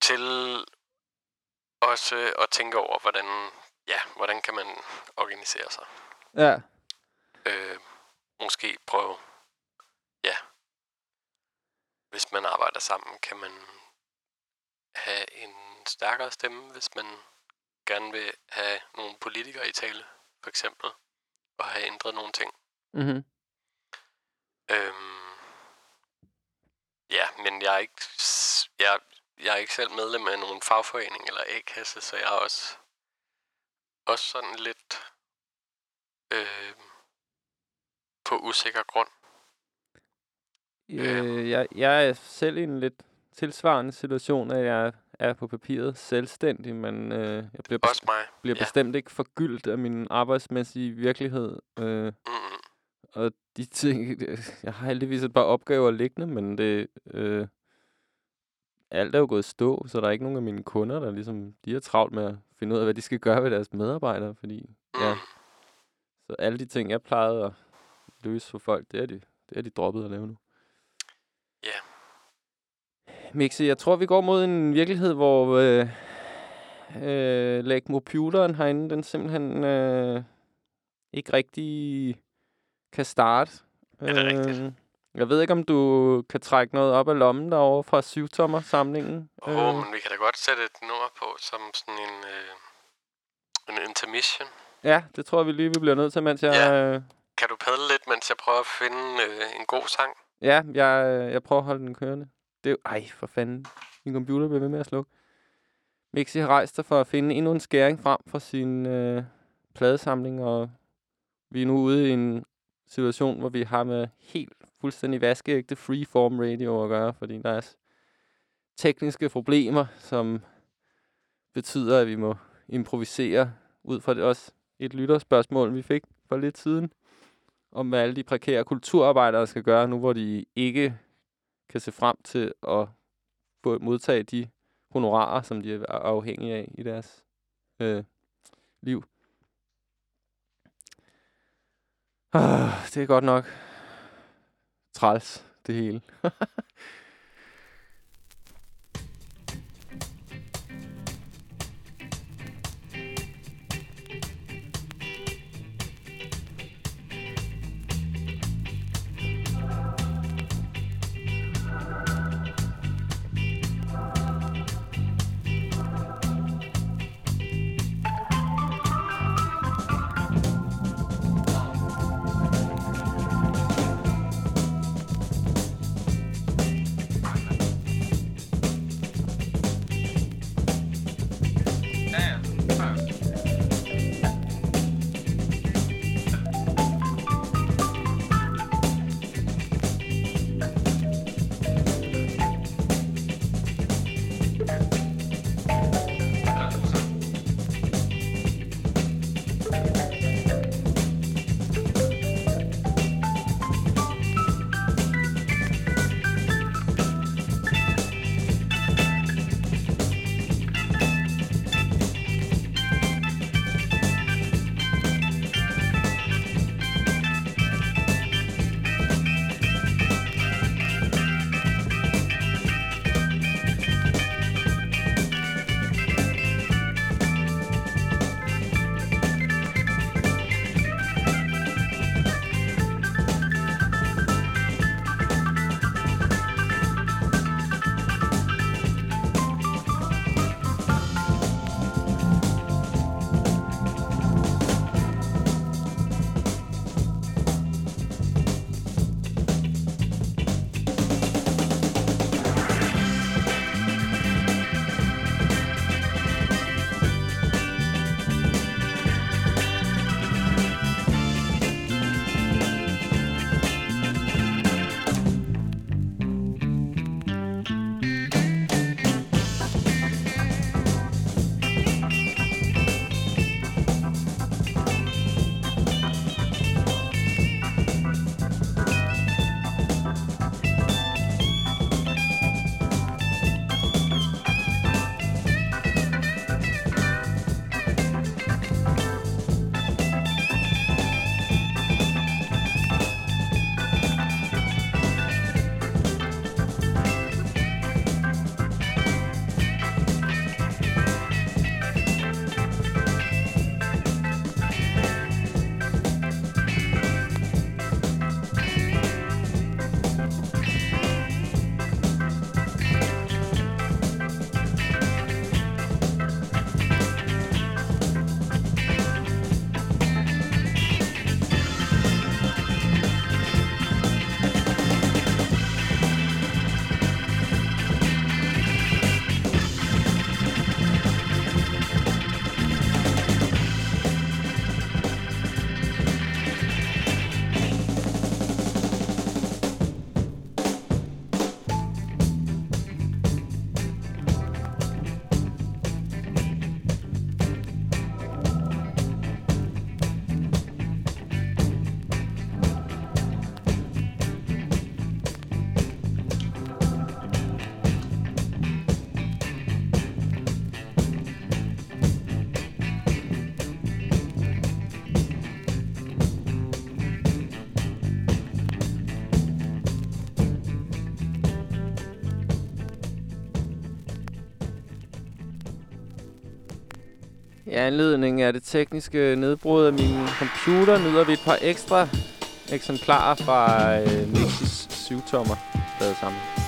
til også at tænke over, hvordan, ja, hvordan kan man organisere sig. Ja. Øh, måske prøve, ja, hvis man arbejder sammen, kan man have en stærkere stemme, hvis man gerne vil have nogle politikere i tale, for eksempel, og have ændret nogle ting. Mm-hmm. Øhm, ja, men jeg er ikke, jeg, jeg er ikke selv medlem af nogen fagforening eller A-kasse, så jeg er også, også sådan lidt øh, på usikker grund. Øh, jeg, jeg er selv en lidt tilsvarende situation, at jeg er på papiret selvstændig, men øh, jeg bliver, Også mig, bliver ja. bestemt ikke forgyldt af min arbejdsmæssige virkelighed. Øh, Mm-mm. og de ting, *laughs* jeg har heldigvis et par opgaver liggende, men det, øh, alt er jo gået stå, så der er ikke nogen af mine kunder, der ligesom, de er travlt med at finde ud af, hvad de skal gøre ved deres medarbejdere, fordi, ja, så alle de ting, jeg plejede at løse for folk, det er de, det er de droppet at lave nu. Ja. Mixi, jeg tror, vi går mod en virkelighed, hvor øh, øh, lag computeren herinde, den simpelthen øh, ikke rigtig kan starte. Er det rigtigt? Øh, jeg ved ikke, om du kan trække noget op af lommen derovre fra syvtommer-samlingen. Åh, oh, men vi kan da godt sætte et nummer på som sådan en, øh, en intermission. Ja, det tror jeg, vi lige vi bliver nødt til, mens jeg... Ja. Øh, Kan du padle lidt, mens jeg prøver at finde øh, en god sang? ja, jeg, jeg prøver at holde den kørende. Det er jo... Ej, for fanden. Min computer bliver ved med at slukke. Mixi har rejst sig for at finde endnu en skæring frem fra sin øh, pladesamling, og vi er nu ude i en situation, hvor vi har med helt fuldstændig vaskeægte freeform radio at gøre, fordi der er tekniske problemer, som betyder, at vi må improvisere ud fra det også et lytterspørgsmål, vi fik for lidt siden, om hvad alle de prekære kulturarbejdere skal gøre nu, hvor de ikke kan se frem til at få modtage de honorarer, som de er afhængige af i deres øh, liv. Ah, det er godt nok træls, det hele. *laughs* anledning af det tekniske nedbrud af min computer nyder vi et par ekstra eksemplarer fra øh, Mixis 7-tommer lavet sammen.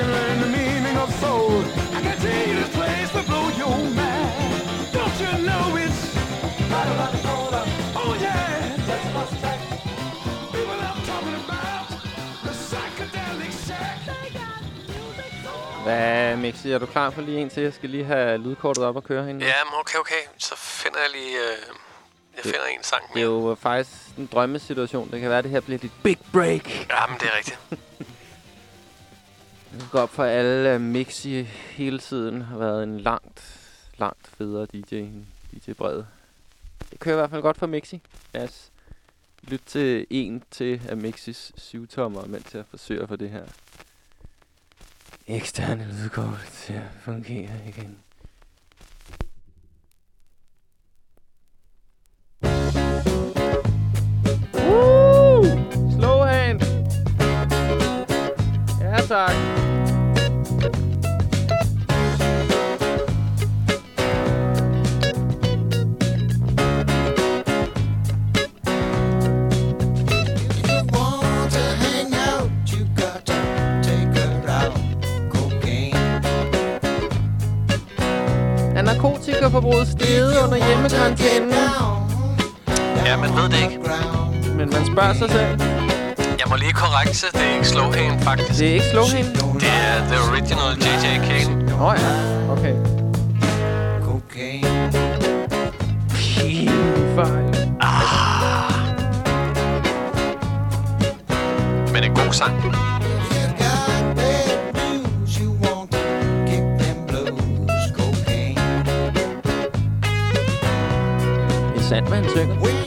Can learn the meaning of soul. I can tell you this place will blow your mind. Don't you know it's right around the corner? Oh yeah, that's what's track. People I'm talking about, the psychedelic shack. Hvad, Mixi, er du klar for lige en til? Jeg skal lige have lydkortet op og køre hende. Ja, okay, okay. Så finder jeg lige... Øh, jeg finder en sang Det er jo faktisk en drømmesituation. Det kan være, at det her bliver dit big break. Ja, men det er rigtigt. *laughs* Kan gå op for alle, øh, at Mixi hele tiden har været en langt, langt federe DJ end DJ Brede. Det kører i hvert fald godt for Mixi. Lad os lytte til en til af Mixis syvtommer, mens jeg forsøger for det her eksterne lydkort til at fungere igen. Woo! Slow hand! Ja, tak. narkotikaforbruget steget under hjemmekarantænen. Ja, man ved det ikke. Men man spørger sig selv. Jeg må lige korrekte, det er ikke Slowhane, faktisk. Det er ikke Slowhane? Det er The Original J.J. Kane. Nå oh, ja, okay. Cocaine. Pige, ah. Men en god sang. Det er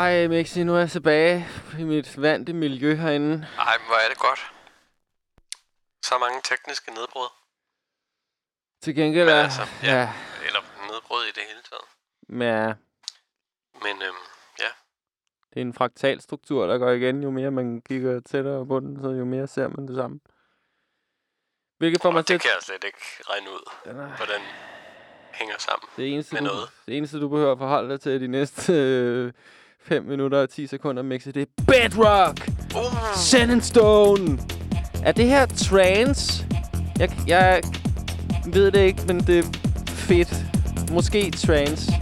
Ej, Mixi, nu er jeg tilbage i mit vante miljø herinde. Ej, hvor er det godt. Så mange tekniske nedbrud. Til gengæld Men er... altså, ja. ja. Eller nedbrud i det hele taget. ja, Men øhm, ja, det er en fraktal struktur, der går igen. Jo mere man kigger tættere på den, så jo mere ser man det samme. Hvilket får mig og til det kan jeg slet ikke regne ud, hvordan hænger sammen Det eneste, med du, noget. det eneste, du behøver at forholde dig til de næste øh, 5 minutter og 10 sekunder, Mixi, det er Bedrock! Uh. Sand and Stone! Er det her trance? Jeg, jeg ved det ikke, men det er fedt. Måske trance.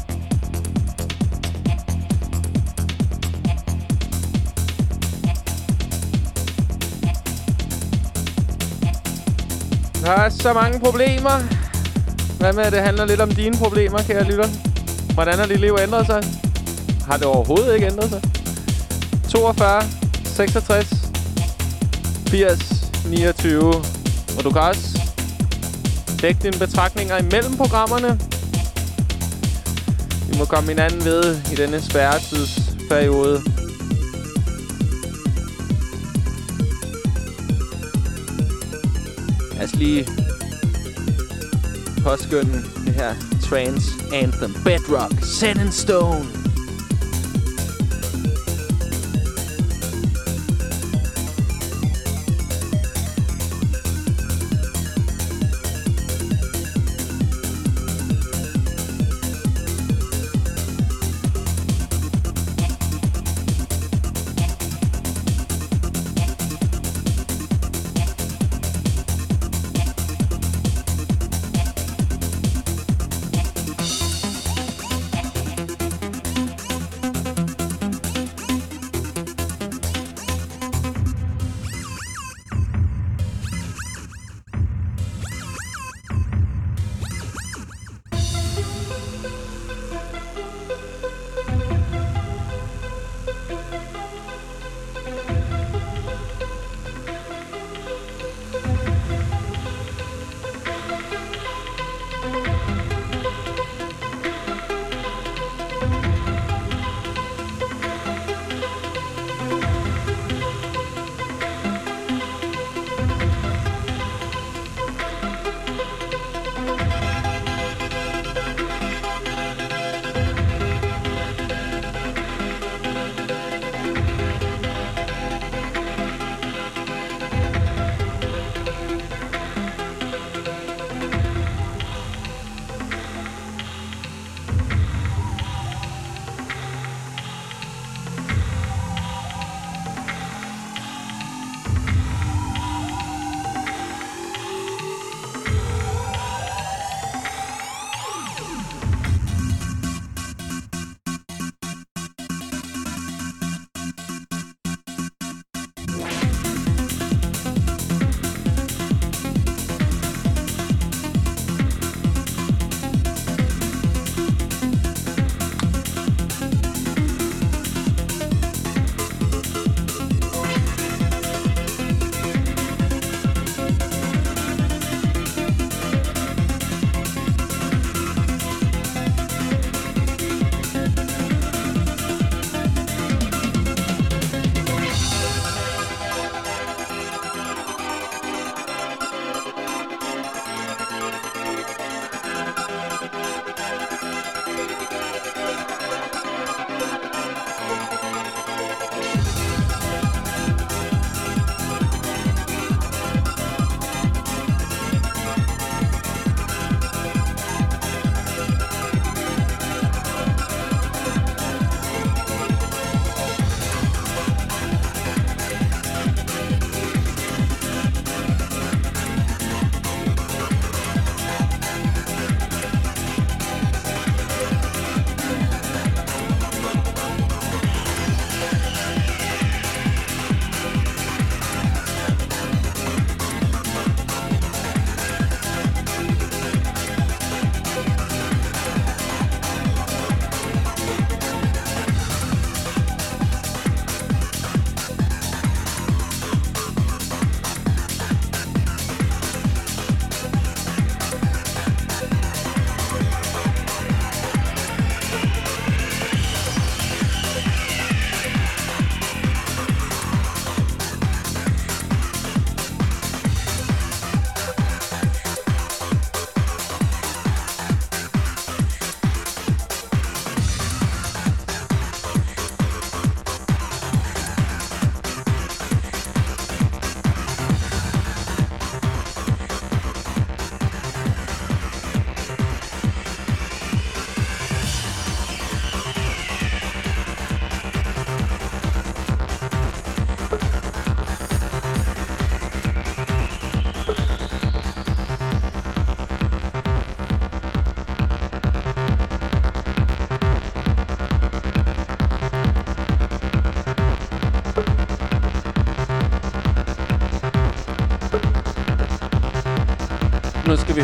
Der er så mange problemer. Hvad med, at det handler lidt om dine problemer, kære lytter? Hvordan har dit liv ændret sig? Har det overhovedet ikke ændret sig? 42, 66, 80, 29. Og du kan også lægge dine betragtninger imellem programmerne. Vi må komme hinanden ved i denne spærretidsperiode. Lad os lige påskynde det her Trans anthem. Bedrock, Set in Stone.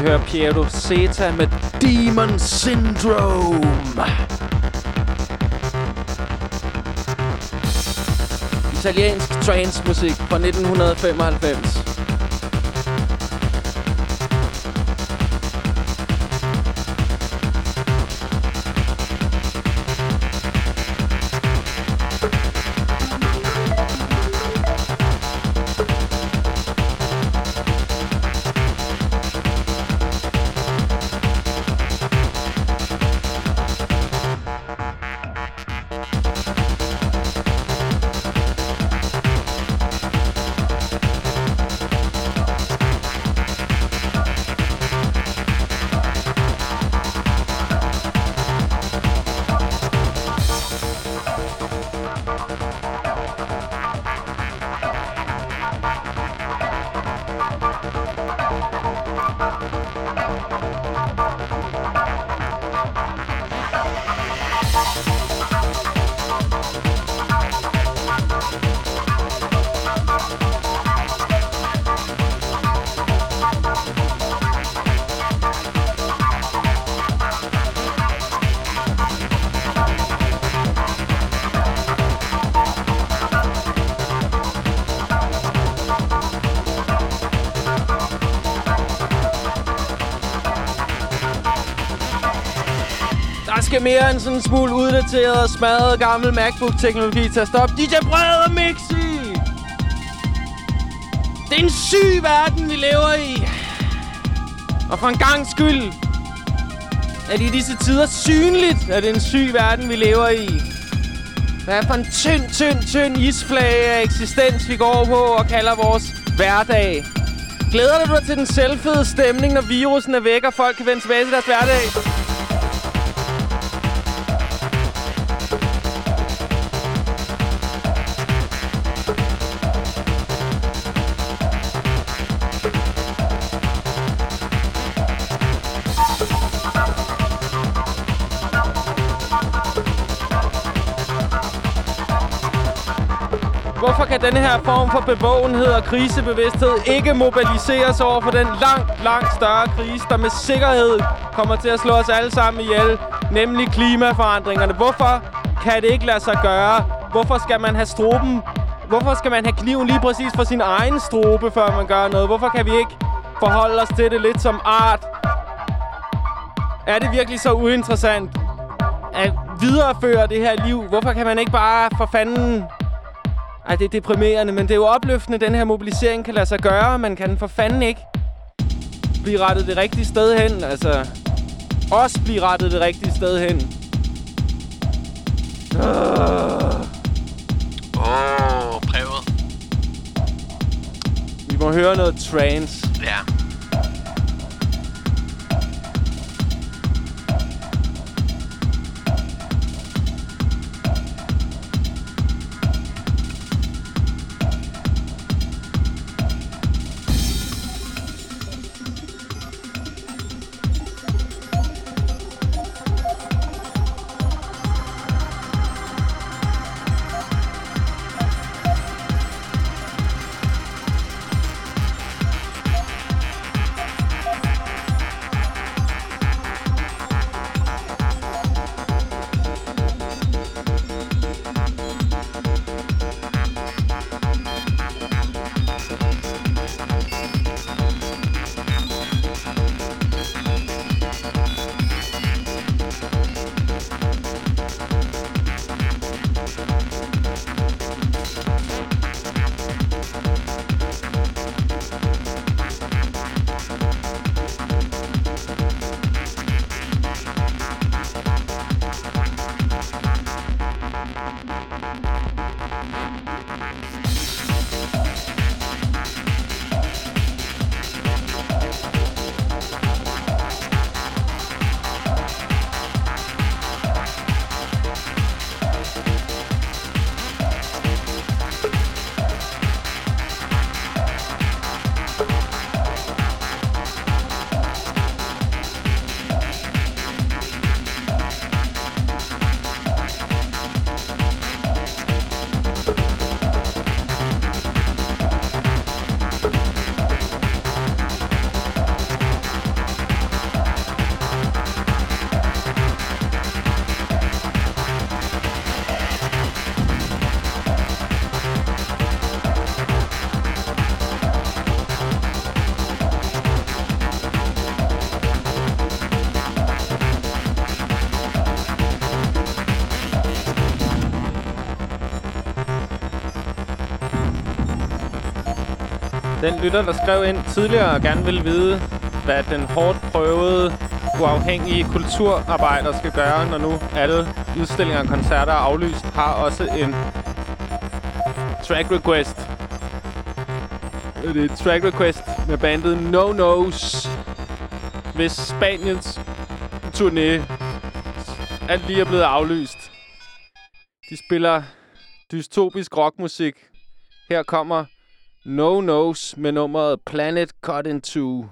Høre Piero Zeta med Demon Syndrome. Italiensk trance-musik fra 1995. mere end sådan en smule uddateret og smadret gammel MacBook-teknologi til at stoppe DJ Brede og Mixi! Det er en syg verden, vi lever i. Og for en gang skyld er det i disse tider synligt, at det er en syg verden, vi lever i. Hvad er for en tynd, tynd, tynd isflage af eksistens, vi går på og kalder vores hverdag? Glæder du dig til den selvfede stemning, når virusen er væk, og folk kan vende tilbage til deres hverdag? Kan denne her form for bevågenhed og krisebevidsthed ikke mobiliseres over for den langt, langt større krise, der med sikkerhed kommer til at slå os alle sammen ihjel, nemlig klimaforandringerne? Hvorfor kan det ikke lade sig gøre? Hvorfor skal man have struben? Hvorfor skal man have kniven lige præcis for sin egen strube, før man gør noget? Hvorfor kan vi ikke forholde os til det lidt som art? Er det virkelig så uinteressant at videreføre det her liv? Hvorfor kan man ikke bare for fanden ej, det er deprimerende, men det er jo opløftende, den her mobilisering kan lade sig gøre. Man kan for fanden ikke blive rettet det rigtige sted hen. Altså, også blive rettet det rigtige sted hen. Åh, oh, brevet. Vi må høre noget trance. Ja. Den lytter, der skrev ind tidligere og gerne ville vide, hvad den hårdt prøvede, uafhængige kulturarbejder skal gøre, når nu alle udstillinger og koncerter er aflyst, har også en track request. Det er track request med bandet No Nos, hvis Spaniens turné alt lige er blevet aflyst. De spiller dystopisk rockmusik. Her kommer No Nos med nummeret Planet Cut in Two.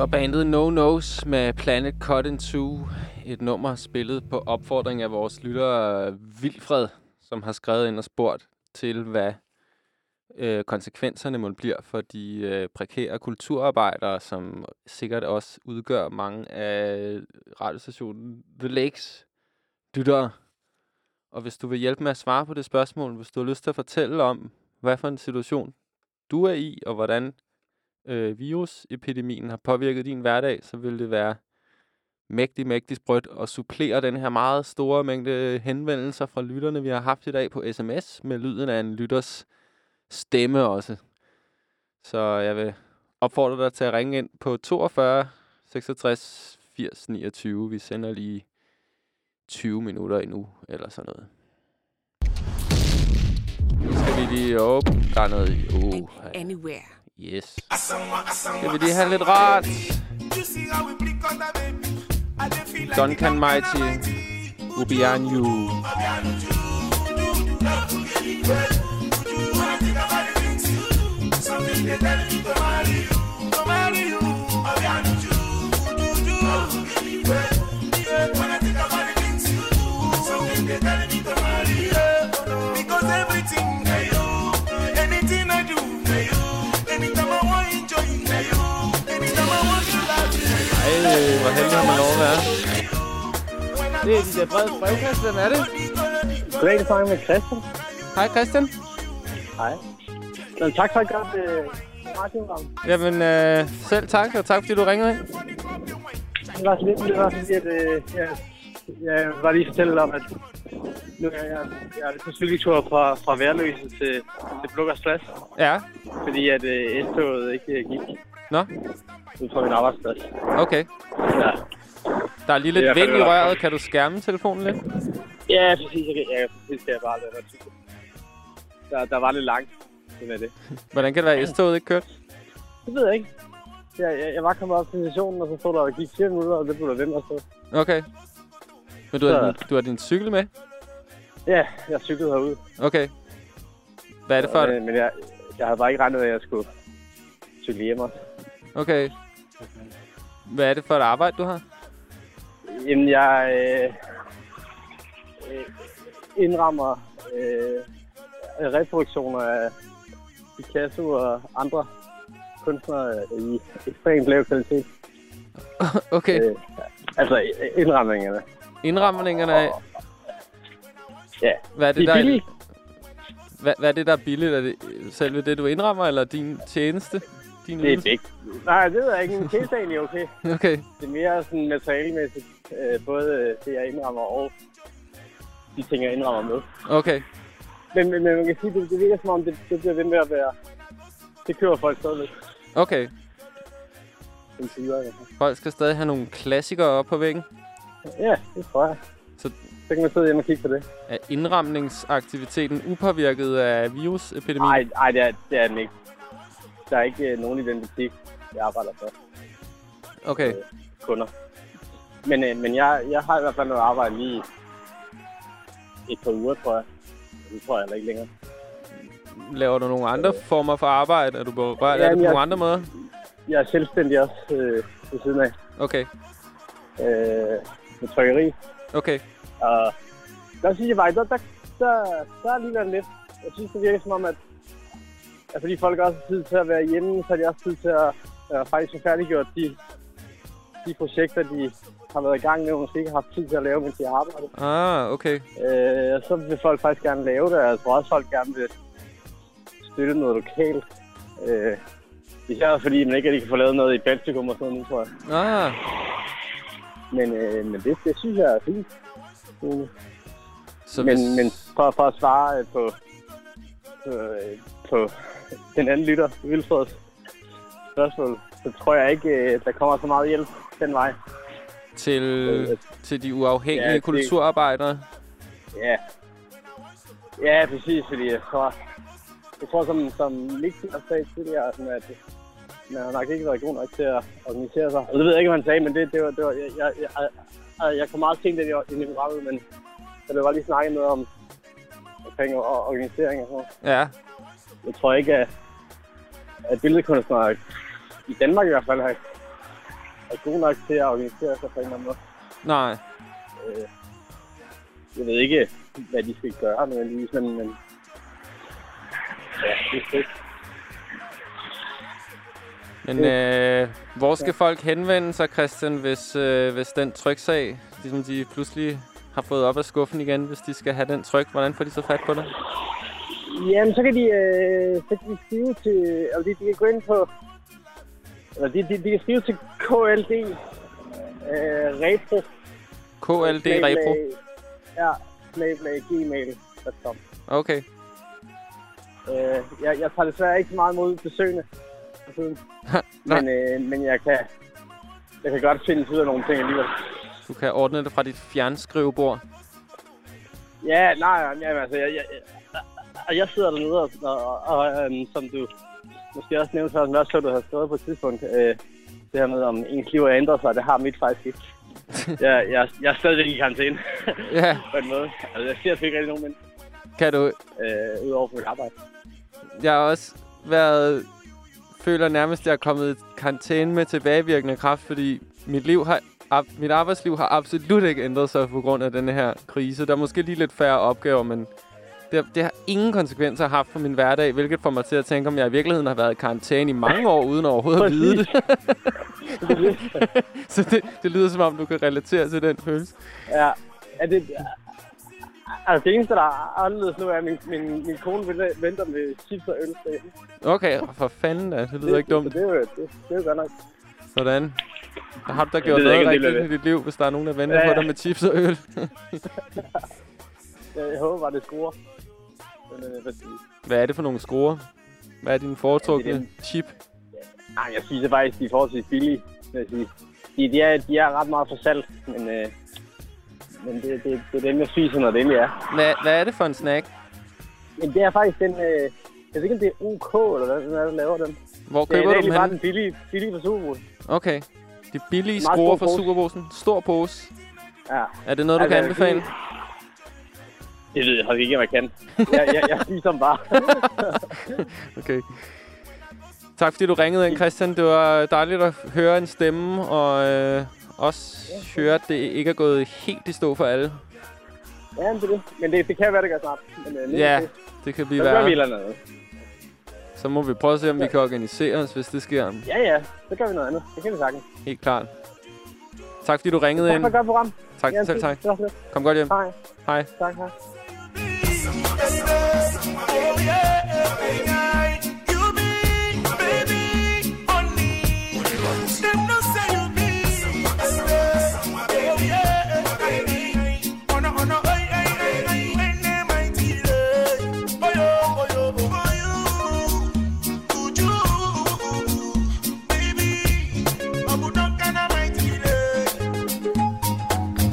Det var bandet No Nose med Planet Cut in Two. Et nummer spillet på opfordring af vores lytter øh, Vilfred, som har skrevet ind og spurgt til, hvad øh, konsekvenserne må bliver for de øh, prekære kulturarbejdere, som sikkert også udgør mange af radiostationen The Lakes lyttere. Og hvis du vil hjælpe med at svare på det spørgsmål, hvis du har lyst til at fortælle om, hvad for en situation du er i, og hvordan øh, virusepidemien har påvirket din hverdag, så vil det være mægtig, mægtig sprødt at supplere den her meget store mængde henvendelser fra lytterne, vi har haft i dag på sms, med lyden af en lytters stemme også. Så jeg vil opfordre dig til at ringe ind på 42 66 80 29. Vi sender lige 20 minutter endnu, eller sådan noget. Nu skal vi lige op. Der er noget... Uh, Anywhere. Yes. Skal vi lige have lidt rart? Duncan Mighty. Ubian You. Something they tell me to marry you, Ej, hvor heldig har man lov at være. Det er de der brede brevkast. Hvem er det? Goddag, det snakker med Christian. Hej Christian. Hej. Men tak for et godt øh, radioprogram. Jamen, øh, selv tak, og tak fordi du ringede ind. Det var så lidt, det var fordi, at øh, jeg, jeg var lige fortælle om, at nu er jeg, jeg er på cykeltur fra, fra Værløse til, til Blukkers Plads. Ja. Fordi at øh, S-toget ikke øh, gik Nå, ud fra min arbejdsplads. okay. Ja. Der er lige lidt vind i røret. Kan du skærme telefonen lidt? Ja, præcis. Jeg, kan- ja, præcis skal jeg bare lade. Der, der var lidt langt. Sådan er det. Hvordan kan det være, at S-toget ikke kørte? Det ved jeg ikke. Jeg, jeg, jeg var kommet op til stationen, og så stod der, der gik 4 minutter, og det blev der vente og så. Okay. Men du har, din, du har din cykel med? Ja, jeg cyklede herude. Okay. Hvad er det for? Men, men jeg, jeg havde bare ikke regnet med, at jeg skulle cykle hjem også. Okay. Hvad er det for et arbejde, du har? Jamen, jeg øh, øh, indrammer øh, reproduktioner af Picasso og andre kunstnere i ekstremt lav kvalitet. *laughs* okay. Øh, altså indramningerne. Indramningerne af... Ja, Hvad er det, de er der. Hvad, hvad er det, der er billigt? Er det selve det, du indrammer, eller din tjeneste? Din Det er begge. Nej, det ved jeg ikke. Min tjeneste er egentlig okay. *laughs* Okay. Det er mere sådan materialemæssigt. Øh, både det, jeg indrammer, og de ting, jeg indrammer med. Okay. Men, men, men man kan sige, det, det virker som om, det, det bliver ved med at være... Det kører folk stadigvæk. Okay. Hvert fald. Folk skal stadig have nogle klassikere op på væggen. Ja, det tror jeg. Så, så kan man sidde hjemme og kigge på det. Er indramningsaktiviteten upåvirket af virusepidemien? Nej, nej, det er, det er den ikke. Der er ikke øh, nogen i den butik, jeg arbejder for. Okay. Øh, kunder. Men, øh, men jeg, jeg har i hvert fald noget arbejde lige et par uger, tror jeg. Det tror jeg heller ikke længere. Laver du nogle andre former for arbejde? Er du berørt Ja, af det på jeg- nogle andre måder? Jeg er selvstændig også øh, ved siden af. Okay. Øh, med trykkeri. Okay. Og der synes jeg bare, der, der, der, der er lige været lidt. Jeg synes, det virker som om, at, at fordi folk også har tid til at være hjemme, så har de også tid til at øh, faktisk få færdiggjort de, de projekter, de har været i gang med, og måske ikke har haft tid til at lave, mens de har arbejdet. Ah, okay. Øh, og så vil folk faktisk gerne lave det, og jeg tror også, folk gerne vil støtte noget lokalt. Øh, især fordi man ikke rigtig kan få lavet noget i Baltikum og sådan noget tror jeg. Ah, Men, øh, men det, det synes jeg er fint. Mm. Så men, hvis- men for, for at svare øh, på, på, øh, på den anden lytter, Vilfreds spørgsmål, så tror jeg ikke, øh, der kommer så meget hjælp den vej. til, til de uafhængige Ja, det- kulturarbejdere? Ja. Ja, præcis, fordi jeg tror, jeg tror som, som Mixi også sagde tidligere, sådan at man har nok ikke været god nok til at organisere sig. Og det ved jeg ikke, hvad han sagde, men det, det var, det var jeg, jeg, jeg, jeg, jeg kom meget sent ind i, programmet, men så det var lige snakket noget om omkring og- organisering og sådan noget. Ja. Jeg tror ikke, at, at billedkunstnere i Danmark i hvert fald har, er gode nok til at organisere sig på en eller anden måde. Nej. Øh, jeg ved ikke, hvad de skal gøre nødvendigvis, men, men ja, det er fedt. Men øh, hvor skal folk henvende sig, Christian, hvis, øh, hvis den tryksag, ligesom de pludselig har fået op af skuffen igen, hvis de skal have den tryk? Hvordan får de så fat på det? Jamen, så kan de, øh, så kan de skrive til, altså de, de kan gå ind på, eller de, de, de kan skrive til KLD øh, Retro. KLD Repro? Ja, snabelag gmail.com. Okay. Øh, jeg, jeg tager desværre ikke så meget imod besøgende for tiden. *laughs* men, øh, men jeg kan, jeg kan godt finde ud af nogle ting alligevel. Du kan ordne det fra dit fjernskrivebord. Ja, nej, nej, jamen, altså, jeg, jeg, jeg, jeg sidder dernede, og, og, og øhm, som du måske også nævnte, så jeg også så, du har skrevet på et tidspunkt, øh, det her med, om ens liv har ændret sig, det har mit faktisk ikke. *laughs* jeg, jeg, jeg er stadigvæk i karantæne. Ja. *laughs* på en måde. Altså, jeg ser ikke rigtig nogen mænd, Kan du... øh, udover på mit arbejde. Jeg har også været... Føler nærmest, at jeg er kommet i karantæne med tilbagevirkende kraft, fordi mit liv har... Ab, mit arbejdsliv har absolut ikke ændret sig på grund af denne her krise. Der er måske lige lidt færre opgaver, men det, det har ingen konsekvenser haft for min hverdag, hvilket får mig til at tænke, om jeg i virkeligheden har været i karantæne i mange år, uden overhovedet at vide det. *laughs* Så det, det lyder som om, du kan relatere til den følelse. Ja, er det... Altså, det eneste, der er anderledes nu, er, at min, min, min kone venter- med chips og øl. Okay, for fanden da. Det lyder ikke dumt. Det er jo, det, det er jo godt nok. Sådan. Der har du da gjort noget ikke, det rigtigt i dit liv, hvis der er nogen, der venter Ja, på ja. dig med chips og øl. *laughs* Jeg, jeg håber bare, det skruer. Øh, hvad siger Hvad er det for nogle skruer? Hvad er din foretrukne Ja, det chip? Nej, jeg synes det faktisk, de er forholdsvis billige, jeg sige. De, de, er, de er ret meget for salt, men, øh, men det, det, det er dem, jeg spiser, når det endelig er. Hvad, hvad er det for en snack? Men det er faktisk den, øh, jeg ved ikke, om det er OK, eller hvad den er, der laver den. Hvor det er køber du dem bare den billige, billige for Superbrugsen. Okay. De billige skruer fra pose. Superbrusen. Stor pose. Ja. Er det noget, du Altså, kan anbefale? Det ved jeg faktisk ikke, om jeg kan. Jeg, jeg, jeg spiser dem bare. *laughs* Okay. Tak fordi du ringede ind, Christian. Det var dejligt at høre en stemme, og øh, også høre, at det ikke er gået helt i stå for alle. ja, det er det. Men det, det kan være, det gør snart. Men, øh, Ja, det. det kan blive Så gør vi værre. eller andet. Så må vi prøve at se, om vi kan organisere os, hvis det sker. Ja, ja. Så gør vi noget andet. Det kan vi sagtens. Helt klart. Tak fordi du ringede Tak ind. for et godt program. Tak, Ja, selv tak. så. Kom godt hjem. Hej. Hej. Tak, hej.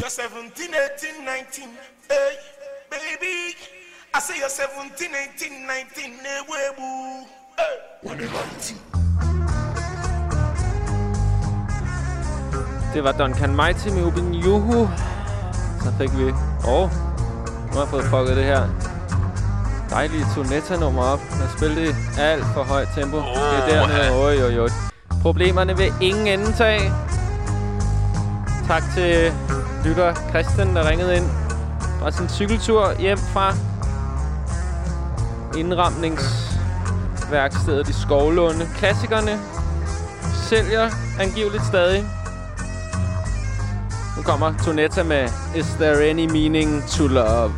You're 17, 18, 19. Hey. I say you're 17, 18, 19. Hey, way. Hey, what? Det var Duncan Mighty med Ubin Juhu. Så fik vi... Åh, oh, nu har jeg fået fucket det her dejlige Tonetta-nummer op. Man spillede det i alt for højt tempo. Skal dernede. Oj, oj, oj. Problemerne vil ingen ende tage. Tak til lytter Christian, der ringede ind fra sin cykeltur hjem fra indramningsværkstedet i Skovlunde. Klassikerne sælger angiveligt stadig. Nu kommer Tonetta med Is There Any Meaning to Love?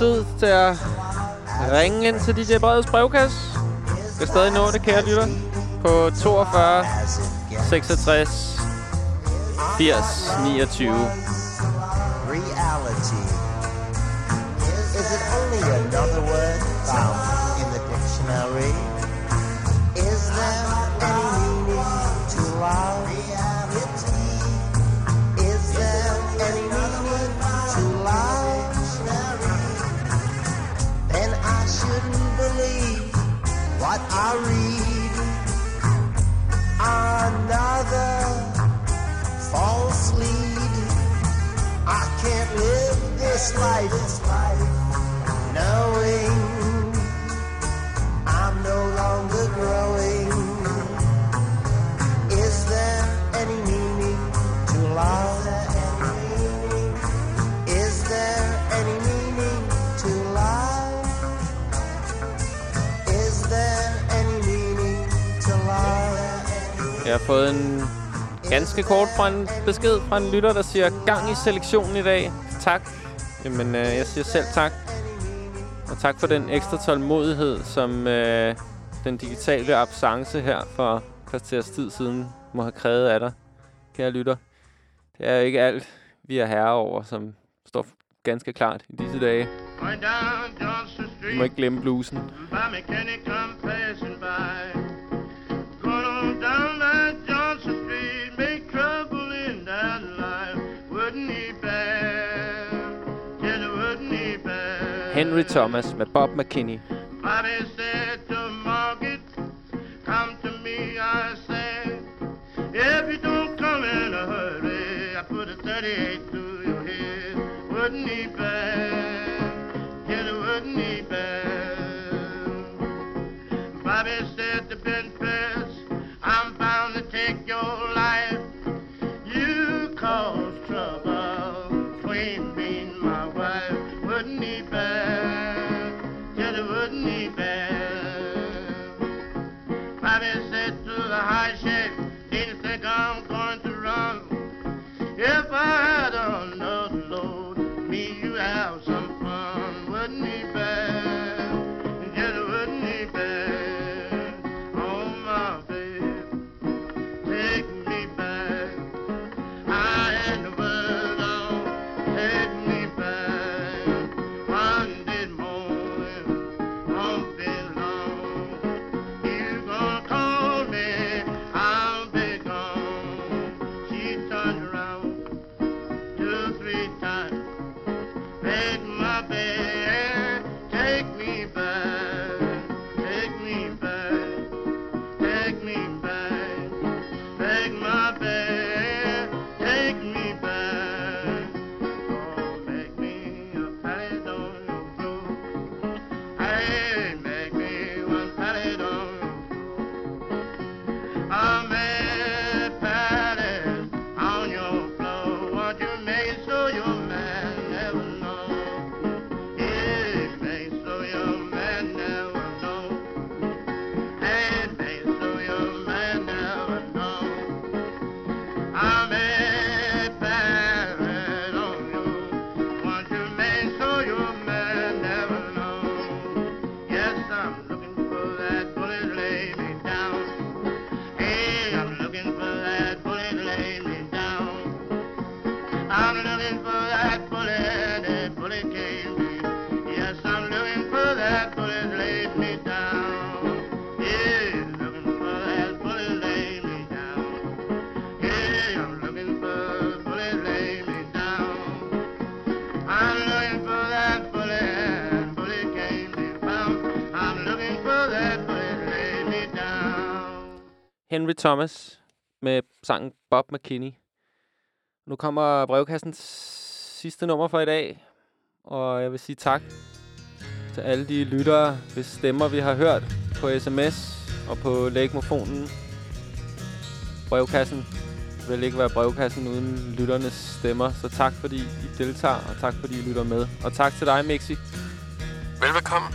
tid til at ringe ind til DJ Breds brevkasse. Du kan stadig nå det, kære lytter, på 42 66 80 29. Reality. Is it only another word found in the dictionary? Is there this life, knowing I'm no longer growing. Is there any meaning to love? Is there any meaning to love? Is there any meaning to love? Jeg har fået en ganske kort fra en besked fra en lytter, der siger, gang i selektionen i dag. Tak. Jamen, øh, jeg siger selv tak. Og tak for den ekstra tålmodighed, som øh, den digitale absence her for kvarters tid siden må have krævet af dig, kære lytter. Det er jo ikke alt, vi er herre over, som står ganske klart i disse dage. Du må ikke glemme blusen. By. Henry Thomas med Bob McKinney. Henry Thomas med sangen Bob McKinney. Nu kommer brevkassens sidste nummer for i dag, og jeg vil sige tak til alle de lyttere, hvis stemmer vi har hørt på sms og på lægmofonen. Brevkassen vil ikke være brevkassen uden lytternes stemmer, så tak fordi I deltager, og tak fordi I lytter med. Og tak til dig, Mixi. Velbekomme.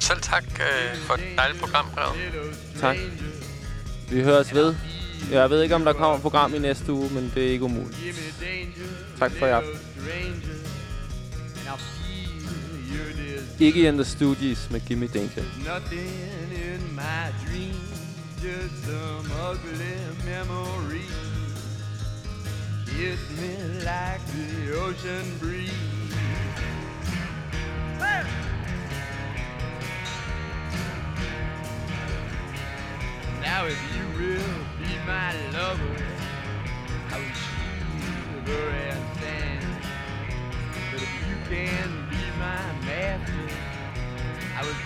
Selv tak øh, for et dejligt program, Brev. Tak. Vi høres ved. Jeg ved ikke, om der kommer et program i næste uge, men det er ikke umuligt. Tak for i aften. Ikke in the studies med Gimme Danger. Nothing in my dream, just some ugly memory. Hit me like the ocean breeze. Now if you will be my lover, I will shiver and stand. But if you can be my master, I would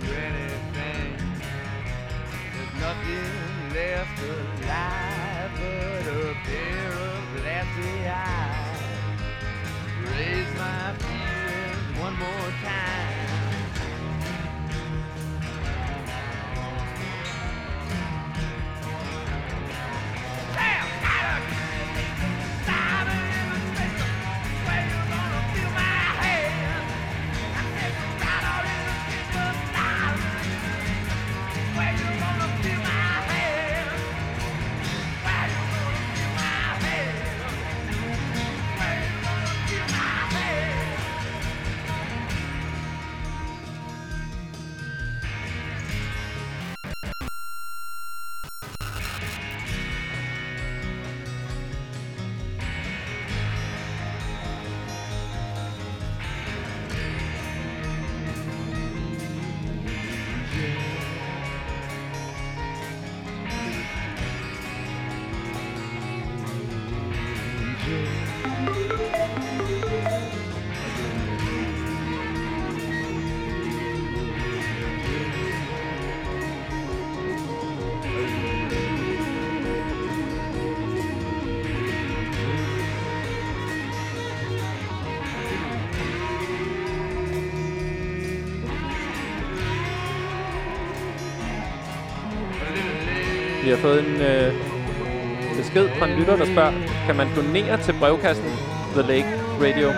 do anything. There's nothing left alive but a pair of glassy eyes. Raise my feelings one more time. Fået en øh, besked fra en lytter, der spørger, kan man donere til brevkassen The Lake Radio?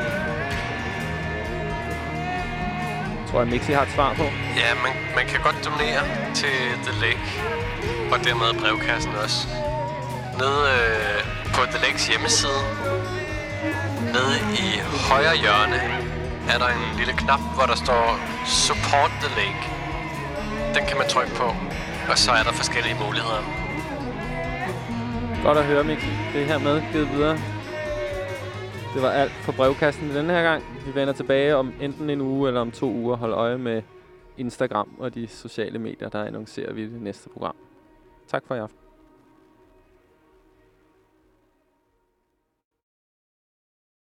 Tror jeg, Mixi har et svar på. Ja, man, man kan godt donere til The Lake, og dermed brevkassen også. Nede øh, på The Lakes hjemmeside, nede i højre hjørne, er der en lille knap, hvor der står Support the Lake. Den kan man trykke på, og så er der forskellige muligheder. Godt at høre, Mikkel. Det er hermed givet videre. Det var alt for brevkassen denne her gang. Vi vender tilbage om enten en uge eller om to uger. Hold øje med Instagram og de sociale medier, der annoncerer vi det næste program. Tak for i aften.